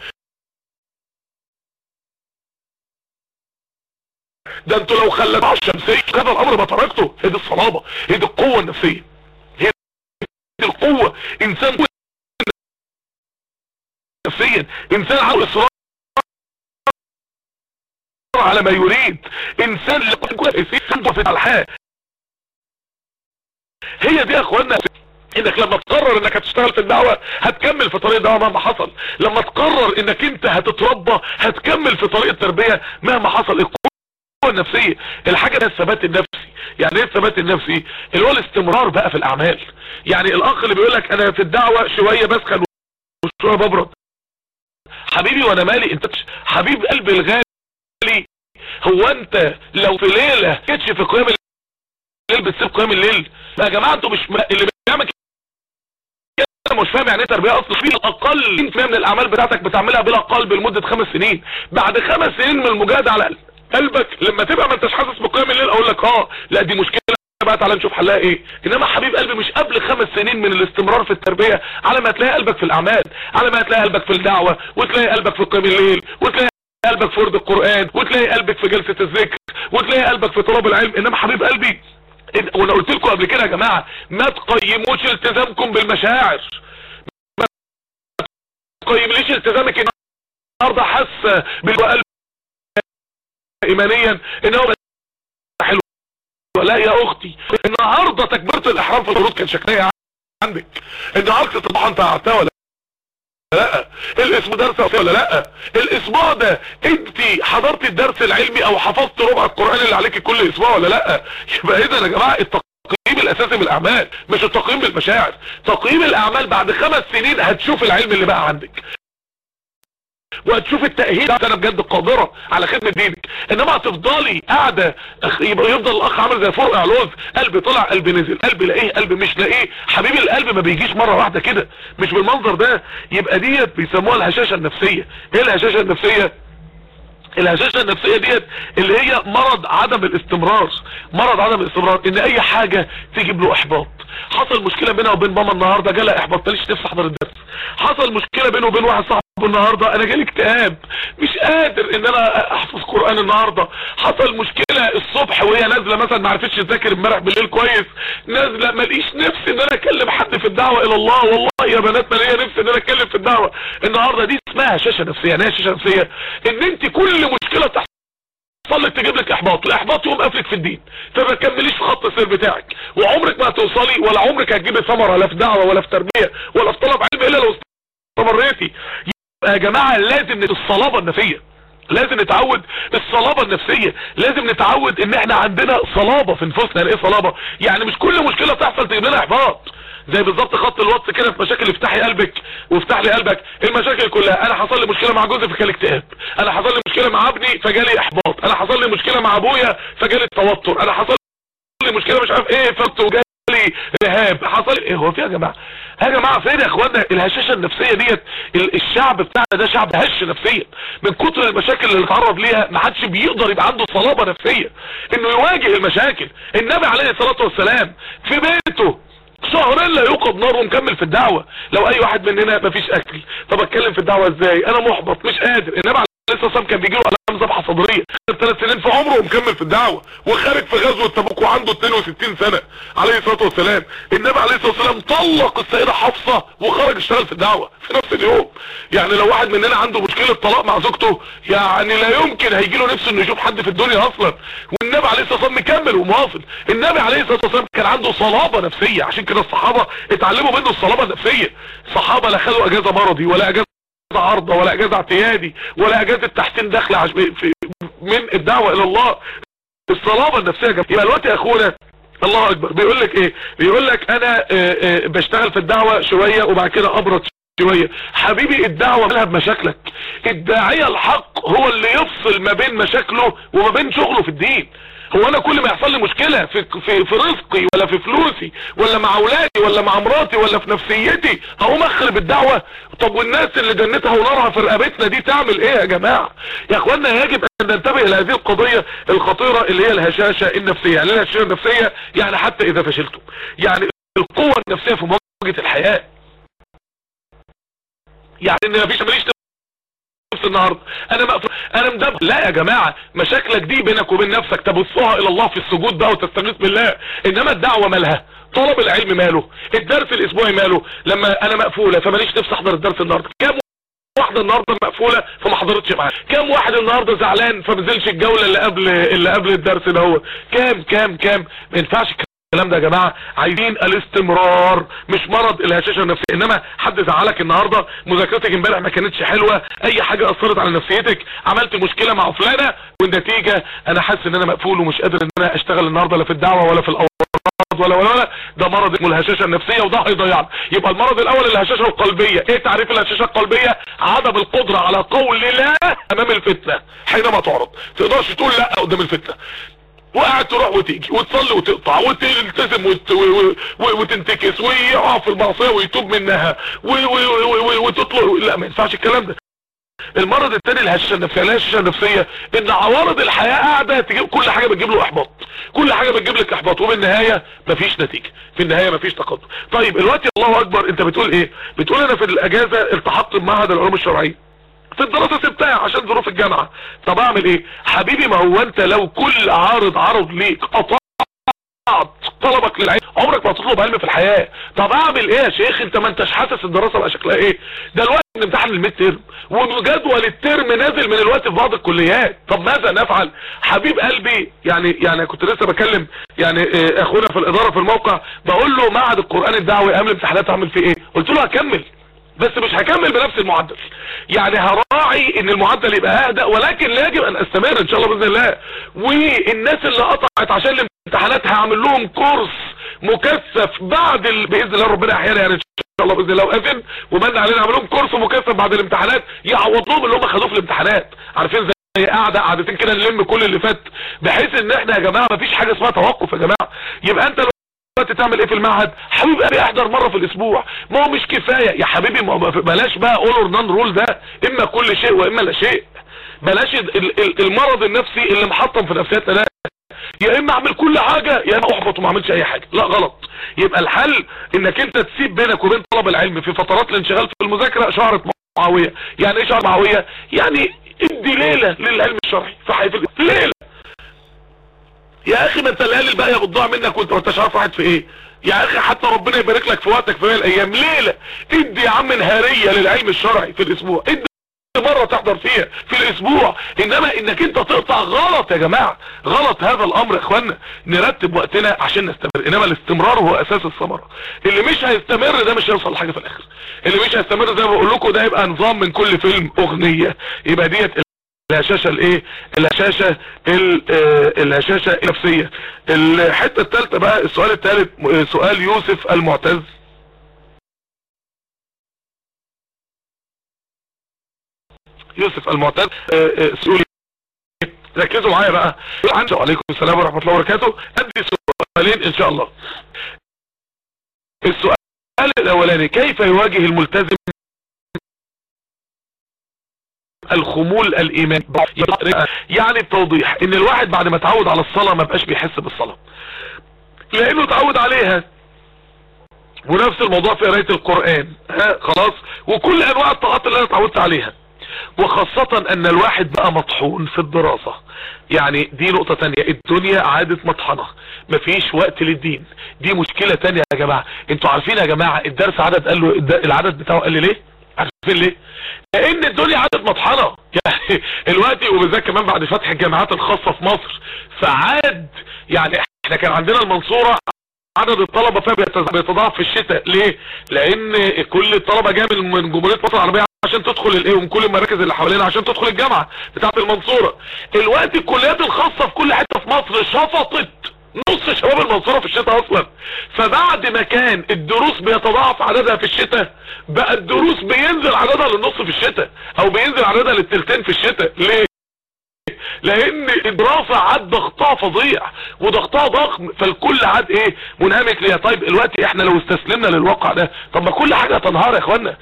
ده أنتوا لو خلتوا على الشمسية هذا الأمر ما تركته. هي دي الصلابة هي دي القوة النفسية. هي دي القوة. إنسان نفسيا. إنسان عنده إصرار على ما يريد. إنسان عنده في الحياة. هي دي يا اخوانا إنك لما تقرر إنك هتشتغل في الدعوة هتكمل في طريق الدعوة مهما حصل. لما تقرر إنك أنت هتتربى هتكمل في طريق التربية مهما حصل. القوة النفسية الحاجة ده الثبات النفسي. يعني إيه الثبات النفسي؟ اللي هو الاستمرار بقى في الأعمال. يعني الأخ اللي بيقول لك أنا في الدعوة شوية بسخن وشوية ببرد. حبيبي وأنا مالي؟ أنت حبيب قلبي الغالي. هو أنت لو في ليلة كتش في قيام الليل بتسيب قيام الليل؟ يا جماعة أنتوا مش اللي بيعمل كده مش فاهم يعني إيه تربية أصلا. في الأقل من الأعمال بتاعتك بتعملها بلا قلب لمده خمس سنين. بعد خمس سنين من المجاهدة على قلبك لما تبقى ما انتش حاسس بقيام الليل أقول لك آه لا دي مشكلة. بقى تعالى نشوف حلها إيه. انما حبيب قلبي مش قبل خمس سنين من الاستمرار في التربية على ما تلاقي قلبك في الأعمال على ما تلاقي قلبك في الدعوة وتلاقي قلبك في قيام الليل وتلاقي قلبك في ورد القرآن وتلاقي قلبك في جلسة الذكر وتلاقي قلبك في طلب العلم. انما حبيب قلبي وأنا قلت لكم قبل كده يا جماعة ما تقيموش التزامكم بالمشاعر. ما تقيمليش التزامك النهارده حاسة بالقلب ايمانيا إن هو حلو. لا يا أختي النهارده تكبيرة الإحرام في الشروط كان شكلها عندك. النهارده طبعا أنت قعدتها ولا لأ؟ الاسم درس ولا لأ؟ الأسبوع ده أنت حضرت الدرس العلمي أو حفظت ربع القرآن اللي عليك كل أسبوع ولا لأ؟ يبقى اذا يا جماعة التقييم الأساسي بالاعمال مش التقييم بالمشاعر. تقييم الأعمال بعد خمس سنين هتشوف العلم اللي بقى عندك. وهتشوف التأهيل. أنا بجد قادرة على خدمة دينك. إنما هتفضلي قاعدة يبقى يفضل الأخ عامل زي فرقع علوز قلبي طلع قلبي نزل قلبي لاقيه قلبي مش لاقيه حبيبي القلب ما بيجيش مرة واحدة كده. مش بالمنظر ده. يبقى ديت بيسموها الهشاشة النفسية. إيه الهشاشة النفسية؟ الهشاشة النفسية ديت اللي هي مرض عدم الاستمرار. مرض عدم الاستمرار. إن أي حاجة تجيب له إحباط. حصل مشكلة بينها وبين ماما النهاردة جالها احباط ماليش نفس احضر الدرس. حصل مشكلة بينه وبين واحد صاحبه النهاردة أنا جالي اكتئاب. مش قادر إن أنا أحفظ قرآن النهاردة. حصل مشكلة الصبح وهي نازلة مثلا ما عرفتش تذاكر امبارح بالليل كويس. نازلة ماليش نفس إن أنا أكلم حد في الدعوة إلى الله. والله يا بنات ما ليا نفس إن أنا أتكلم في الدعوة. النهاردة دي اسمها شاشة نفسية. يعني إيه نفسية. إن أنت كل مشكلة تحصل صلك تجيب لك إحباط الإحباط يقوم قافلك في الدين فما تكمليش في خط السير بتاعك وعمرك ما هتوصلي ولا عمرك هتجيبي ثمرة لا في دعوة ولا في تربية ولا في طلب علم إلا لو استمريتي يا جماعة لازم الصلابة النفسية لازم نتعود الصلابة النفسية لازم نتعود إن إحنا عندنا صلابة في نفوسنا يعني إيه صلابة؟ يعني مش كل مشكلة تحصل تجيب لنا إحباط. زي بالظبط خط الواتس كده في مشاكل افتحي قلبك وافتح لي قلبك. المشاكل كلها؟ أنا حصل لي مشكلة مع جوزي فجالي اكتئاب. أنا حصل لي مشكلة مع ابني فجالي إحباط. أنا حصل لي مشكلة مع أبويا فجالي توتر. أنا حصل لي مشكلة مش عارف إيه فقت وجالي رهاب. حصل إيه هو في يا جماعة؟ يا جماعة فين يا إخوانا؟ الهشاشة النفسية ديت الشعب بتاعنا ده شعب هش نفسيا. من كتر المشاكل اللي اتعرض ليها ما حدش بيقدر يبقى عنده صلابة نفسية. إنه يواجه المشاكل. النبي عليه الصلاة والسلام في بيته شهرين لا يوقد نار ومكمل في الدعوة. لو أي واحد مننا مفيش أكل طب أتكلم في الدعوة إزاي؟ أنا محبط مش قادر. إنما عليه الصلاة كان بيجي له الام ذبحه صدرية. ثلاث سنين في عمره ومكمل في الدعوة. وخارج في غزوة تبوك وعنده 62 سنة. عليه الصلاة والسلام. النبي عليه الصلاة والسلام طلق السيدة حفصة وخرج اشتغل في الدعوة في نفس اليوم. يعني لو واحد مننا عنده مشكلة طلاق مع زوجته يعني لا يمكن هيجي له نفسه إنه يشوف حد في الدنيا أصلا. والنبي عليه الصلاة والسلام مكمل ومواصل. النبي عليه الصلاة والسلام كان عنده صلابة نفسية. عشان كده الصحابة اتعلموا منه الصلابة النفسية. الصحابة لا خدوا أجازة مرضي ولا أجازة عرضة ولا إجازة اعتيادي ولا إجازة تحسين دخل من الدعوة إلى الله. الصلابة النفسية جميلة يبقى الوقت يا أخونا الله أكبر. بيقول لك إيه؟ بيقول لك أنا آه آه بشتغل في الدعوة شوية وبعد كده أبرد شوية. حبيبي الدعوة مالها بمشاكلك الداعية الحق هو اللي يفصل ما بين مشاكله وما بين شغله في الدين. هو أنا كل ما يحصل لي مشكلة في, في, في رزقي ولا في فلوسي ولا مع أولادي ولا مع مراتي ولا في نفسيتي هقوم أخرب الدعوة. طب والناس اللي جنتها ونارها في رقبتنا دي تعمل إيه يا جماعة؟ يا اخوانا يجب أن ننتبه إلى هذه القضية الخطيرة اللي هي الهشاشة النفسية. يعني الهشاشة النفسية يعني حتى إذا فشلتم يعني القوة النفسية في مواجهة الحياة. يعني إن مفيش ماليش نفس النهاردة. أنا مقفول أنا مدبر. لا يا جماعة مشاكلك دي بينك وبين نفسك تبصها إلى الله في السجود بقى وتستغيث بالله. إنما الدعوة مالها؟ طلب العلم ماله؟ الدرس الأسبوعي ماله؟ لما أنا مقفولة فماليش نفس أحضر الدرس النهاردة. كام واحدة النهاردة مقفولة فما حضرتش معايا كام واحد النهاردة زعلان فمنزلش الجولة اللي قبل اللي قبل الدرس ده هو كام كام كام؟ ما ينفعش الكلام ده يا جماعة عايزين الاستمرار مش مرض الهشاشة النفسية. إنما حد زعلك النهاردة مذاكرتك امبارح ما كانتش حلوة أي حاجة أثرت على نفسيتك عملت مشكلة مع فلانة والنتيجة أنا حاسس إن أنا مقفول ومش قادر إن أنا أشتغل النهاردة لا في الدعوة ولا في الأوراق ولا ولا ولا. ده مرض اسمه الهشاشة النفسية وده هيضيعنا. يبقى المرض الأول الهشاشة القلبية. إيه تعريف الهشاشة القلبية؟ عدم القدرة على قول لا أمام الفتنة حينما تعرض. تقدرش تقول لا قدام الفتنة. وقاعد تروح وتيجي وتصلي وتقطع وتلتزم وت... و... و... وتنتكس ويقع في المعصية ويتوب منها و... و... وتطلق لا ما ينفعش الكلام ده. المرض الثاني الهشاشة النفسية. الهشاشة النفسية إن عوارض الحياة قاعدة تجيب كل حاجة بتجيب له إحباط. كل حاجة بتجيب لك إحباط. وبالنهايه مفيش نتيجة. في النهاية مفيش تقدم. طيب الوقت الله أكبر. أنت بتقول إيه؟ بتقول أنا في الأجازة التحقت بمعهد العلوم الشرعية. في الدراسة سبتها عشان ظروف الجامعة. طب أعمل إيه؟ حبيبي ما هو أنت لو كل عارض عرض ليك قطعت طلبك للعلم عمرك ما هتطلب علم في الحياة. طب أعمل إيه يا شيخ؟ أنت ما أنتش حاسس الدراسة بقى شكلها إيه؟ ده الوقت بنمتحن الميد ترم وجدول الترم نازل من الوقت في بعض الكليات. طب ماذا نفعل؟ حبيب قلبي يعني يعني كنت لسه بكلم يعني آه أخونا في الإدارة في الموقع بقول له معهد القرآن الدعوي قبل امتحانات أعمل فيه إيه؟ قلت له هكمل. بس مش هكمل بنفس المعدل. يعني هراعي إن المعدل يبقى اهدى ولكن لا يجب أن أستمر إن شاء الله بإذن الله. والناس اللي قطعت عشان الامتحانات هعمل لهم كورس مكثف بعد. بإذن الله ربنا أحيانا يعني إن شاء الله بإذن الله وأذن ومن علينا اعمل لهم كورس مكثف بعد الامتحانات يعوضوهم اللي هم خدوه في الامتحانات. عارفين زي قاعدة قعدتين كده نلم كل اللي فات بحيث إن إحنا يا جماعة مفيش حاجة اسمها توقف يا جماعة. يبقى أنت دلوقتي تعمل إيه في المعهد؟ هبقى احضر مرة في الأسبوع. ما هو مش كفاية. يا حبيبي ما بلاش بقى all or none rule ده. إما كل شيء وإما لا شيء. بلاش المرض النفسي اللي محطم في نفسيتنا ده يا إما أعمل كل حاجة يا إما أحبط وما أعملش أي حاجة. لا غلط. يبقى الحل إنك أنت تسيب بينك وبين طلب العلم في فترات الانشغال في المذاكرة شعرة معاوية يعني إيه شعرة معاوية يعني ادي ليلة للعلم الشرعي. في حيث ليلة. يا أخي ما أنت الليالي الباقية بتضيع منك وأنت ما أنتش عارف واحد في إيه؟ يا أخي حتى ربنا يبارك لك في وقتك في الأيام. ليلة. ادي يا عم نهارية للعلم الشرعي في الأسبوع. ادي مرة تحضر فيها في الأسبوع. إنما إنك أنت تقطع غلط يا جماعة. غلط هذا الأمر يا اخوانا نرتب وقتنا عشان نستمر. إنما الاستمرار هو أساس الثمرة. اللي مش هيستمر ده مش هيوصل لحاجة في الآخر. اللي مش هيستمر زي ما بقول لكم ده يبقى نظام من كل فيلم أغنية يبقى ديت الهشاشة الايه؟ الهشاشة الهشاشة النفسية. الحتة الثالثة بقى السؤال الثالث سؤال يوسف المعتز. يوسف المعتاد سؤالي ركزوا معايا بقى. عليكم السلام ورحمة الله وبركاته. أدي سؤالين إن شاء الله. السؤال الأولاني كيف يواجه الملتزم الخمول الايماني يعني التوضيح إن الواحد بعد ما اتعود على الصلاة ما بقاش بيحس بالصلاة. لأنه اتعود عليها. ونفس الموضوع في قراية القرآن. ها خلاص؟ وكل أنواع الطاعات اللي أنا اتعودت عليها. وخاصة أن الواحد بقى مطحون في الدراسة. يعني دي نقطة تانية. الدنيا عادت مطحنة. مفيش وقت للدين. دي مشكلة تانية يا جماعة. أنتوا عارفين يا جماعة الدرس عدد قال له العدد بتاعه قال لي ليه؟ عارفين ليه؟ لأن الدنيا عادت مطحنة. يعني الوقت وبالذات كمان بعد فتح الجامعات الخاصة في مصر فعاد يعني إحنا كان عندنا المنصورة عدد الطلبة فيها بيتضاعف في الشتاء. ليه؟ لأن كل الطلبة جاية من جمهورية مصر العربية عشان تدخل الايه ومن كل المراكز اللي حوالينا عشان تدخل الجامعة بتاعت المنصورة. الوقت الكليات الخاصة في كل حتة في مصر شفطت نص شباب المنصورة في الشتاء أصلا. فبعد ما كان الدروس بيتضاعف عددها في الشتاء بقى الدروس بينزل عددها للنص في الشتاء أو بينزل عددها للتلتين في الشتاء. ليه؟ لأن الدراسة عاد ضغطها فظيع وضغطها ضخم. فالكل عاد إيه؟ منهمك ليها طيب الوقت إحنا لو استسلمنا للواقع ده طب ما كل حاجة تنهار يا إخوانا.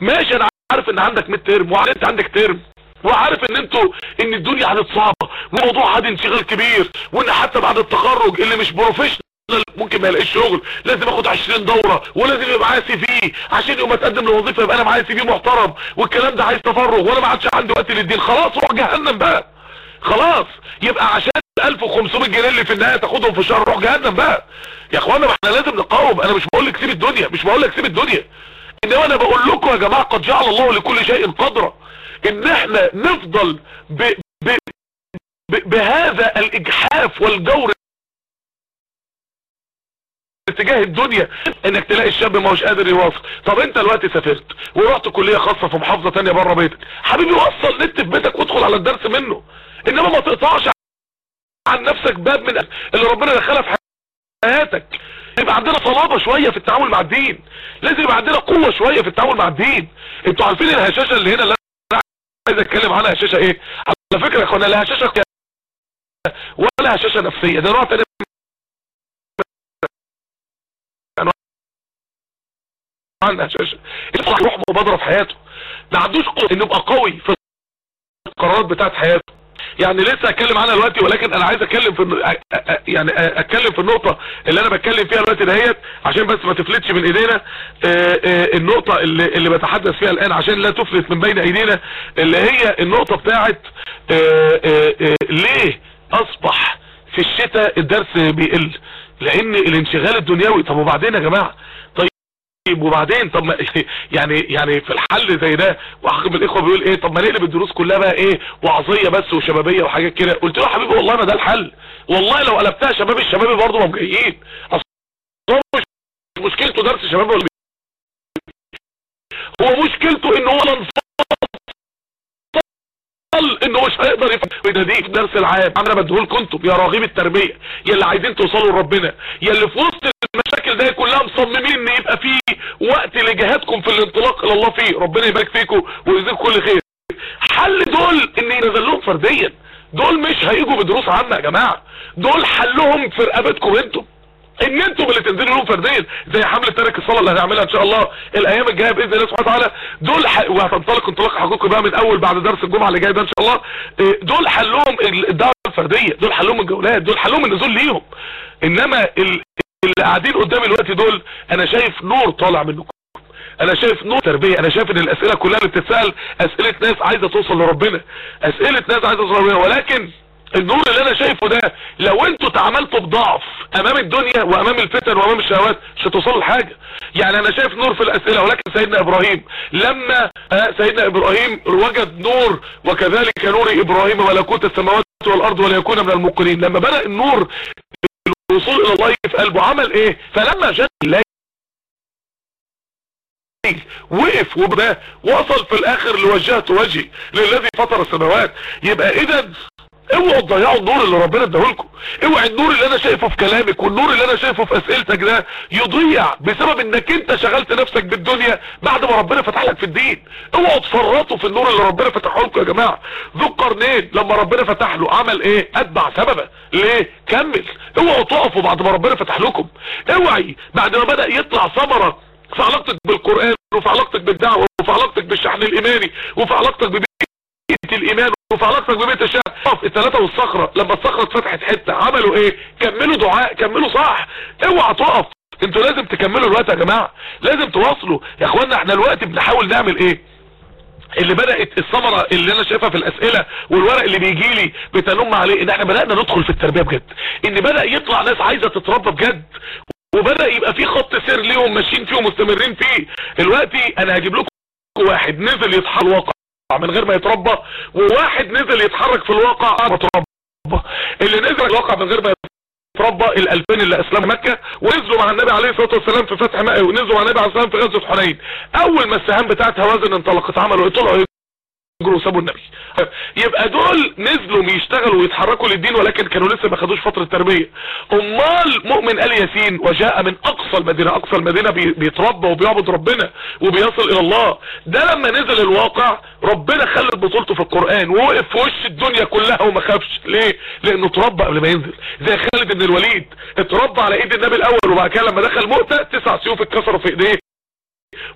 ماشي أنا عارف إن عندك mid term وعارف أنت عندك term وعارف ان أنتوا ان الدنيا عادت صعبة وموضوع عاد انشغال كبير وان حتى بعد التخرج اللي مش professional ممكن ما يلاقيش شغل لازم اخد 20 دورة ولازم يبقى معايا CV عشان يوم اتقدم لوظيفة يبقى أنا معايا CV محترم والكلام ده عايز تفرغ وأنا ما عادش عندي وقت للدين. خلاص روح جهنم بقى. خلاص يبقى عشان 1500 جنيه اللي في النهاية تاخدهم في الشهر روح جهنم بقى. يا إخوانا ما إحنا لازم نقاوم. أنا مش بقول لك سيب الدنيا مش بقول لك سيب الدنيا. إنما أنا بقول لكم يا جماعة قد جعل الله لكل شيء قدرا. إن إحنا نفضل ب ب ب بهذا الإجحاف والجور اتجاه الدنيا إنك تلاقي الشاب ما هوش قادر يواصل طب أنت دلوقتي سافرت ورحت كلية خاصة في محافظة تانية بره بيتك حبيبي وصل نت في بيتك وادخل على الدرس منه. إنما ما تقطعش عن نفسك باب من اللي ربنا دخلها في حياتك. يبقى عندنا صلابة شوية في التعامل مع الدين. لازم يبقى عندنا قوة شوية في التعامل مع الدين. أنتوا عارفين الهشاشة اللي هنا عايز اتكلم عنها هشاشة إيه؟ على فكرة يا اخوانا لا هشاشة ولا هشاشة نفسية. ده نوع تاني عن هشاشة. اللي يروح مبادرة في حياته. ما عندوش قوة إنه يبقى قوي في القرارات بتاعت حياته. يعني لسه اتكلم عنها دلوقتي ولكن أنا عايز أتكلم في يعني أتكلم في النقطة اللي أنا بتكلم فيها دلوقتي دهيت عشان بس ما تفلتش من إيدينا. النقطة اللي, اللي بتحدث فيها الآن عشان لا تفلت من بين إيدينا اللي هي النقطة بتاعت ليه أصبح في الشتاء الدرس بيقل؟ لأن الانشغال الدنيوي. طب وبعدين يا جماعة؟ طيب وبعدين طب ما يعني يعني في الحل زي ده واحد الإخوة بيقول إيه طب ما نقلب الدروس كلها بقى إيه وعظيه بس وشبابية وحاجات كده. قلت له يا حبيبي والله ما ده الحل. والله لو قلبتها شباب الشباب برضه ما جايين مش مشكلته درس شباب ولا هو مشكلته إن هو لنفضل إنه مش هيقدر يفهم دي في درس العام. أنا بديهولكم أنتم يا راغب التربية يا اللي عايزين توصلوا لربنا يا اللي في وسط دي كلها مصممين إن يبقى في وقت لجهادكم في الانطلاق إلى الله فيه. ربنا يبارك فيكم ويجزيكم كل خير. حل دول إن ينزل لهم فرديا. دول مش هيجوا بدروس عامة يا جماعة. دول حلهم في رقبتكم أنتم إن أنتم اللي تنزلوا لهم فرديا زي حملة ترك الصلاة اللي هنعملها إن شاء الله الأيام الجاية بإذن الله سبحانه وتعالى. دول ح... وهتنطلق انطلاق حقيقي بقى من اول بعد درس الجمعة اللي جاي ده إن شاء الله. إيه، دول حلهم الدعوة الفردية. دول حلهم الجولات. دول حلهم النزول ليهم. إنما ال... اللي قاعدين قدامي دلوقتي دول أنا شايف نور طالع منكم. أنا شايف نور تربية. أنا شايف إن الأسئلة كلها اللي بتتسأل. أسئلة ناس عايزة توصل لربنا. أسئلة ناس عايزة توصل لربنا. ولكن النور اللي أنا شايفه ده لو أنتوا تعاملتوا بضعف أمام الدنيا وأمام الفتن وأمام الشهوات مش هتوصلوا لحاجة. يعني أنا شايف نور في الأسئلة ولكن سيدنا إبراهيم لما آه، سيدنا إبراهيم وجد نور وكذلك نور إبراهيم ملكوت السماوات والأرض ولا يكون من الموقنين. لما بدأ النور الوصول إلى الله في قلبه عمل إيه؟ فلما جاء الله وقف وبقى وصل في الآخر لوجهت وجهي للذي فطر السماوات. يبقى اذا اوعوا تضيعوا النور اللي ربنا اداهولكم. اوعى النور اللي أنا شايفه في كلامك والنور اللي أنا شايفه في أسئلتك ده يضيع بسبب إنك أنت شغلت نفسك بالدنيا بعد ما ربنا فتح لك في الدين. اوعوا تفرطوا في النور اللي ربنا فتحه لكم يا جماعة. ذو القرنين لما ربنا فتح له عمل إيه؟ أتبع سببه. ليه؟ كمل. اوعوا تقفوا بعد ما ربنا فتح لكم. اوعي بعد ما بدأ يطلع ثمرة في علاقتك بالقرآن وفي علاقتك بالدعوة وفي علاقتك بالشحن الإيماني وفي علاقتك ببيت الإيمان وفي علاقتك ببيت الشعب. الثلاثة والصخرة لما الصخرة اتفتحت حتة عملوا إيه؟ كملوا دعاء كملوا صح. اوعى تقف. أنتوا لازم تكملوا الوقت يا جماعة. لازم تواصلوا. يا إخوانا إحنا الوقت بنحاول نعمل إيه؟ اللي بدأت الثمرة اللي أنا شايفها في الأسئلة والورق اللي بيجي لي بتنم عليه إن إحنا بدأنا ندخل في التربية بجد. إن بدأ يطلع ناس عايزة تتربى بجد. وبدأ يبقى في خط سير ليهم ماشيين فيه ومستمرين فيه. دلوقتي أنا هجيب لكم واحد نزل يتحرك. الواقع من غير ما يتربى وواحد نزل يتحرك في الواقع متربى اللي نزل الواقع من غير ما يتربى الالفين اللي اسلموا مكة ونزلوا مع النبي عليه الصلاة والسلام في فتح مكة ونزلوا مع النبي عليه الصلاة والسلام في غزوة حنين. أول ما السهام بتاعت هوازن انطلقت عملوا طلعوا يجروا وسابوا النبي. يبقى دول نزلوا يشتغلوا ويتحركوا للدين ولكن كانوا لسه ما خدوش فترة تربيه أمال مؤمن آل ياسين وجاء من أقصى المدينة أقصى المدينة بيتربى وبيعبد ربنا وبيصل إلى الله. ده لما نزل الواقع ربنا خلت بطولته في القرآن ووقف في وش الدنيا كلها وما خافش. ليه؟ لأنه اتربى قبل ما ينزل. زي خالد بن الوليد اتربى على إيد النبي الأول وبعد كده لما دخل مؤتة تسع سيوف اتكسروا في إيديه.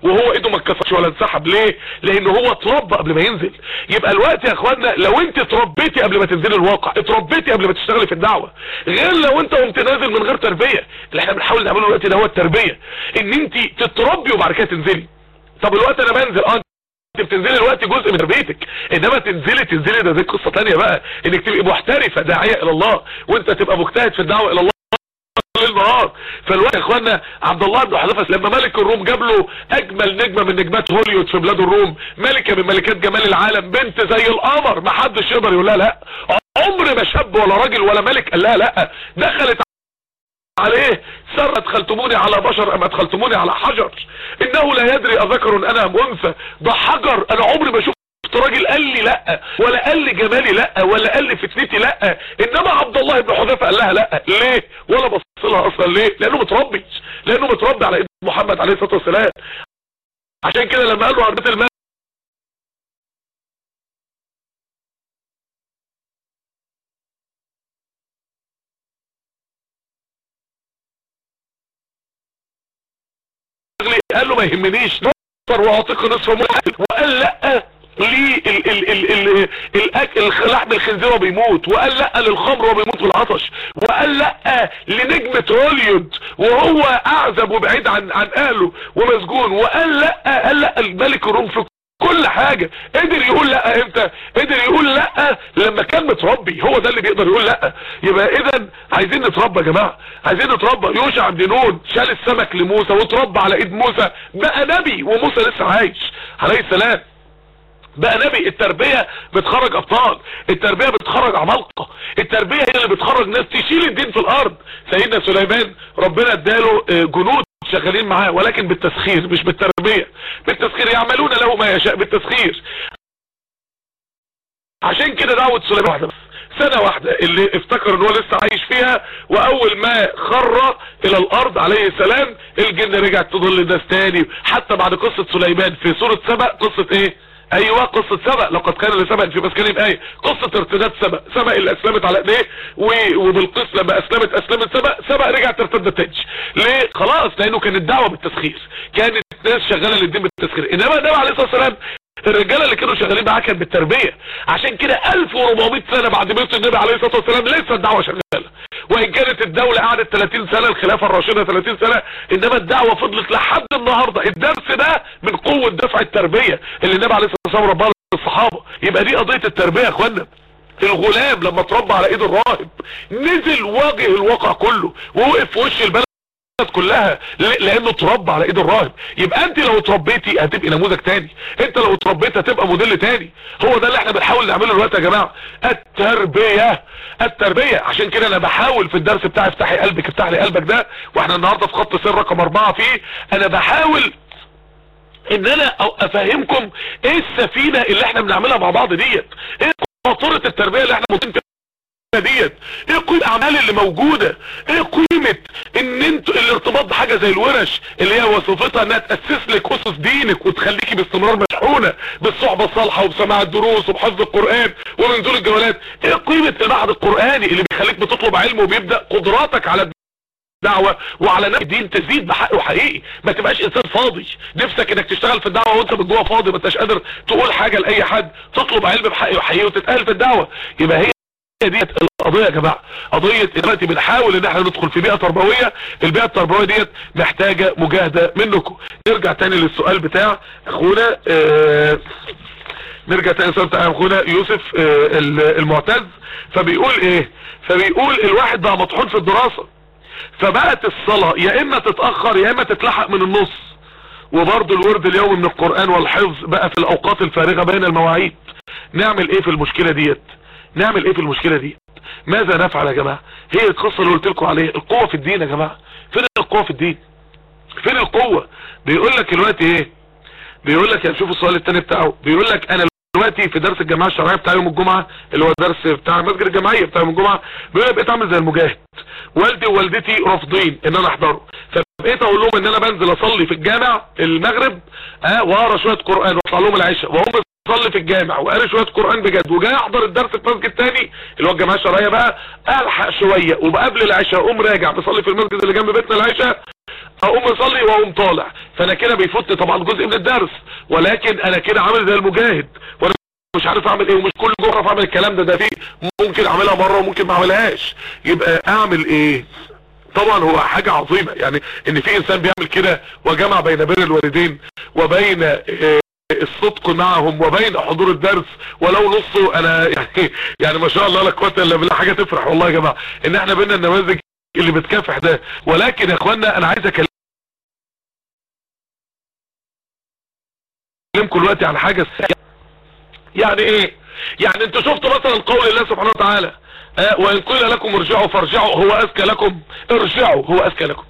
وهو ايده ما اتكسرش ولا انسحب. ليه؟ لأن هو اتربى قبل ما ينزل. يبقى الوقت يا اخوانا لو انت اتربيتي قبل ما تنزلي الواقع اتربيتي قبل ما تشتغلي في الدعوة غير لو انت قمت نازل من غير تربية. اللي إحنا بنحاول نعمله دلوقتي ده هو التربية. ان انت تتربي وبعد كده تنزلي. طب الوقت أنا بنزل. آه انت بتنزلي الوقت جزء من تربيتك. انما تنزلي تنزلي ده دي قصة ثانية بقى. انك تبقي محترفة داعية إلى الله وانت تبقى مجتهد في الدعوة إلى الله. ليل نهار فالوقت يا إخوانا عبد الله بن حذيفة لما ملك الروم جاب له أجمل نجمة من نجمات هوليوود في بلاد الروم ملكة من ملكات جمال العالم بنت زي القمر ما حدش يقدر يقول لها. لا عمر ما شاب ولا راجل ولا ملك قال لها لا. دخلت عليه سر ادخلتموني على بشر أم أدخلتموني على حجر. إنه لا يدري أذكر أنا أم أنثى ده حجر أنا عمري ما شفت راجل قال لي لا ولا قال لي جمالي لا ولا قال لي فتنتي لا. انما عبد الله بن حذيفة قال لها لا. ليه؟ ولا بص لها أصلا ليه؟ لأنه متربي لأنه متربي على إيد محمد عليه الصلاة والسلام. عشان كده لما قال له عرضت المال قال له ما يهمنيش نصر وأعطيك نصف وقال لا. للاكل لحم الخنزير وبيموت وقال لأ للخمر وبيموت بالعطش وقال لأ لنجمة هوليود وهو أعزب وبعيد عن عن أهله ومسجون وقال لأ قال لأ الملك الروم في كل حاجة قدر يقول لأ إمتى؟ قدر يقول لأ لما كان متربي هو ده اللي بيقدر يقول لأ. يبقى اذا عايزين نتربى يا جماعة عايزين نتربى. يوشع بن نون شال السمك لموسى وتربى على إيد موسى بقى نبي وموسى لسه عايش عليه السلام. بقى نبي التربية بتخرج أبطال التربية بتخرج عمالقة التربية هي اللي بتخرج ناس تشيل الدين في الأرض. سيدنا سليمان ربنا اداله جنود شغالين معاه ولكن بالتسخير مش بالتربية. بالتسخير يعملون له ما يشاء بالتسخير. عشان كده دعوة سليمان واحدة سنة واحدة اللي افتكر إن هو لسه عايش فيها وأول ما خر إلى الأرض عليه السلام الجن رجعت تضل الناس تاني. حتى بعد قصة سليمان في سورة سبأ قصة إيه؟ أيوه قصة سبأ. لقد كان لسبأ في مسكنهم. إيه قصة ارتداد سبأ. سبأ اللي أسلمت على إيديه وبالقس لما أسلمت أسلمت سبأ. سبأ رجعت ترتد تاني ليه؟ خلاص لأنه كانت دعوة بالتسخير. كانت ناس شغالة للدين بالتسخير. إنما النبي عليه الصلاة والسلام الرجاله اللي كانوا شغالين معاه كان بالتربيه. عشان كده 1400 سنة بعد موت النبي عليه الصلاة والسلام لسه الدعوه شغالة. وإن كانت الدولة قعدت 30 سنة الخلافة الراشدة 30 سنة إنما الدعوة فضلت لحد النهارده. الدرس ده من قوة دفع التربية اللي النبي عليه الصلاة والسلام ربنا للصحابة. يبقى دي قضية التربية يا إخوانا. الغلام لما اتربى على إيد الراهب نزل واجه الواقع كله ووقف في وش البلد كلها لأنه اتربى على إيد الراهب. يبقى أنت لو اتربيتي هتبقي نموذج تاني. أنت لو اتربيت هتبقى موديل تاني. هو ده اللي إحنا بنحاول نعمله دلوقتي يا جماعة. التربية التربية. عشان كده أنا بحاول في الدرس بتاعي افتحي قلبك افتح لي قلبك ده وإحنا النهارده في خط سر رقم أربعة فيه أنا بحاول إن أنا أفهمكم إيه السفينة اللي إحنا بنعملها مع بعض ديت. إيه خطورة التربية اللي إحنا ديت. إيه قيمة الاعمال اللي موجودة؟ إيه قيمة ان أنتوا الارتباط بحاجة زي الورش اللي هي وظيفتها انها تأسس لك أسس دينك وتخليكي باستمرار مشحونة بالصحبة الصالحة وبسماع الدروس وبحفظ القرآن ومنزول الجولات إيه قيمة المعهد القرآني اللي بيخليك بتطلب علم وبيبدأ قدراتك على دعوة وعلى نفس الدين تزيد بحق وحقيقي ما تبقاش إنسان فاضي. نفسك إنك تشتغل في الدعوة وأنت من جوه فاضي ما انتش قادر تقول حاجة لأي حد تطلب علم بحق وحقيقي وتتأهل في الدعوة. يبقى هي ديت القضية يا جماعة. قضية دلوقتي بنحاول إن إحنا ندخل في بيئة تربوية. البيئة التربوية ديت محتاجة مجاهدة منكم. نرجع تاني للسؤال بتاع أخونا آه نرجع تاني للسؤال بتاع أخونا يوسف آه المعتز. فبيقول إيه؟ فبيقول الواحد بقى مطحون في الدراسة. فبقت الصلاة يا إما تتأخر يا إما تتلحق من النص. وبرضه الورد اليومي من القرآن والحفظ بقى في الأوقات الفارغة بين المواعيد. نعمل إيه في المشكلة ديت؟ نعمل إيه في المشكلة دي؟ ماذا نفعل يا جماعة؟ هي القصة اللي قلت لكم عليها القوة في الدين يا جماعة. فين القوة في الدين؟ فين القوة؟ بيقول لك دلوقتي إيه؟ بيقول لك شوف السؤال الثاني بتاعه. بيقول لك أنا دلوقتي في درس الجماعة الشرعية بتاع يوم الجمعة اللي هو درس بتاع المسجد الجماعية بتاع يوم الجمعة بيقول بقيت عامل زي المجاهد. والدي ووالدتي رافضين إن أنا أحضره. فبقيت أقول لهم إن أنا بنزل أصلي في الجامع المغرب آه وأقرأ شوية قرآن وأطلع لهم العشاء وهم صلي في الجامع وقاري شوية قرآن بجد وجاي أحضر الدرس في مسجد تاني اللي هو الجماعة الشرعية بقى ألحق شوية وبقبل العشاء أقوم راجع بصلي في المسجد اللي جنب بيتنا العشاء أقوم أصلي وأقوم طالع. فأنا كده بيفوتني طبعا جزء من الدرس ولكن أنا كده عامل زي المجاهد وأنا مش عارف أعمل إيه ومش كل جمعه أعمل الكلام ده ده فيه ممكن أعملها مرة وممكن ما أعملهاش. يبقى أعمل إيه؟ طبعا هو حاجة عظيمة يعني إن في إنسان بيعمل كده وجمع بين بر الوالدين وبين آه الصدق معهم وبين حضور الدرس ولو نصه. أنا يعني يعني ما شاء الله لا قوة إلا بالله. حاجة تفرح والله يا جماعة إن إحنا بينا النماذج اللي بتكافح ده. ولكن يا إخوانا أنا عايز أكلمكم دلوقتي عن حاجة يعني إيه؟ يعني أنتوا شفتوا مثلا قول الله سبحانه وتعالى آه وإن قيل لكم ارجعوا فارجعوا هو اذكى لكم؟ ارجعوا هو اذكى لكم.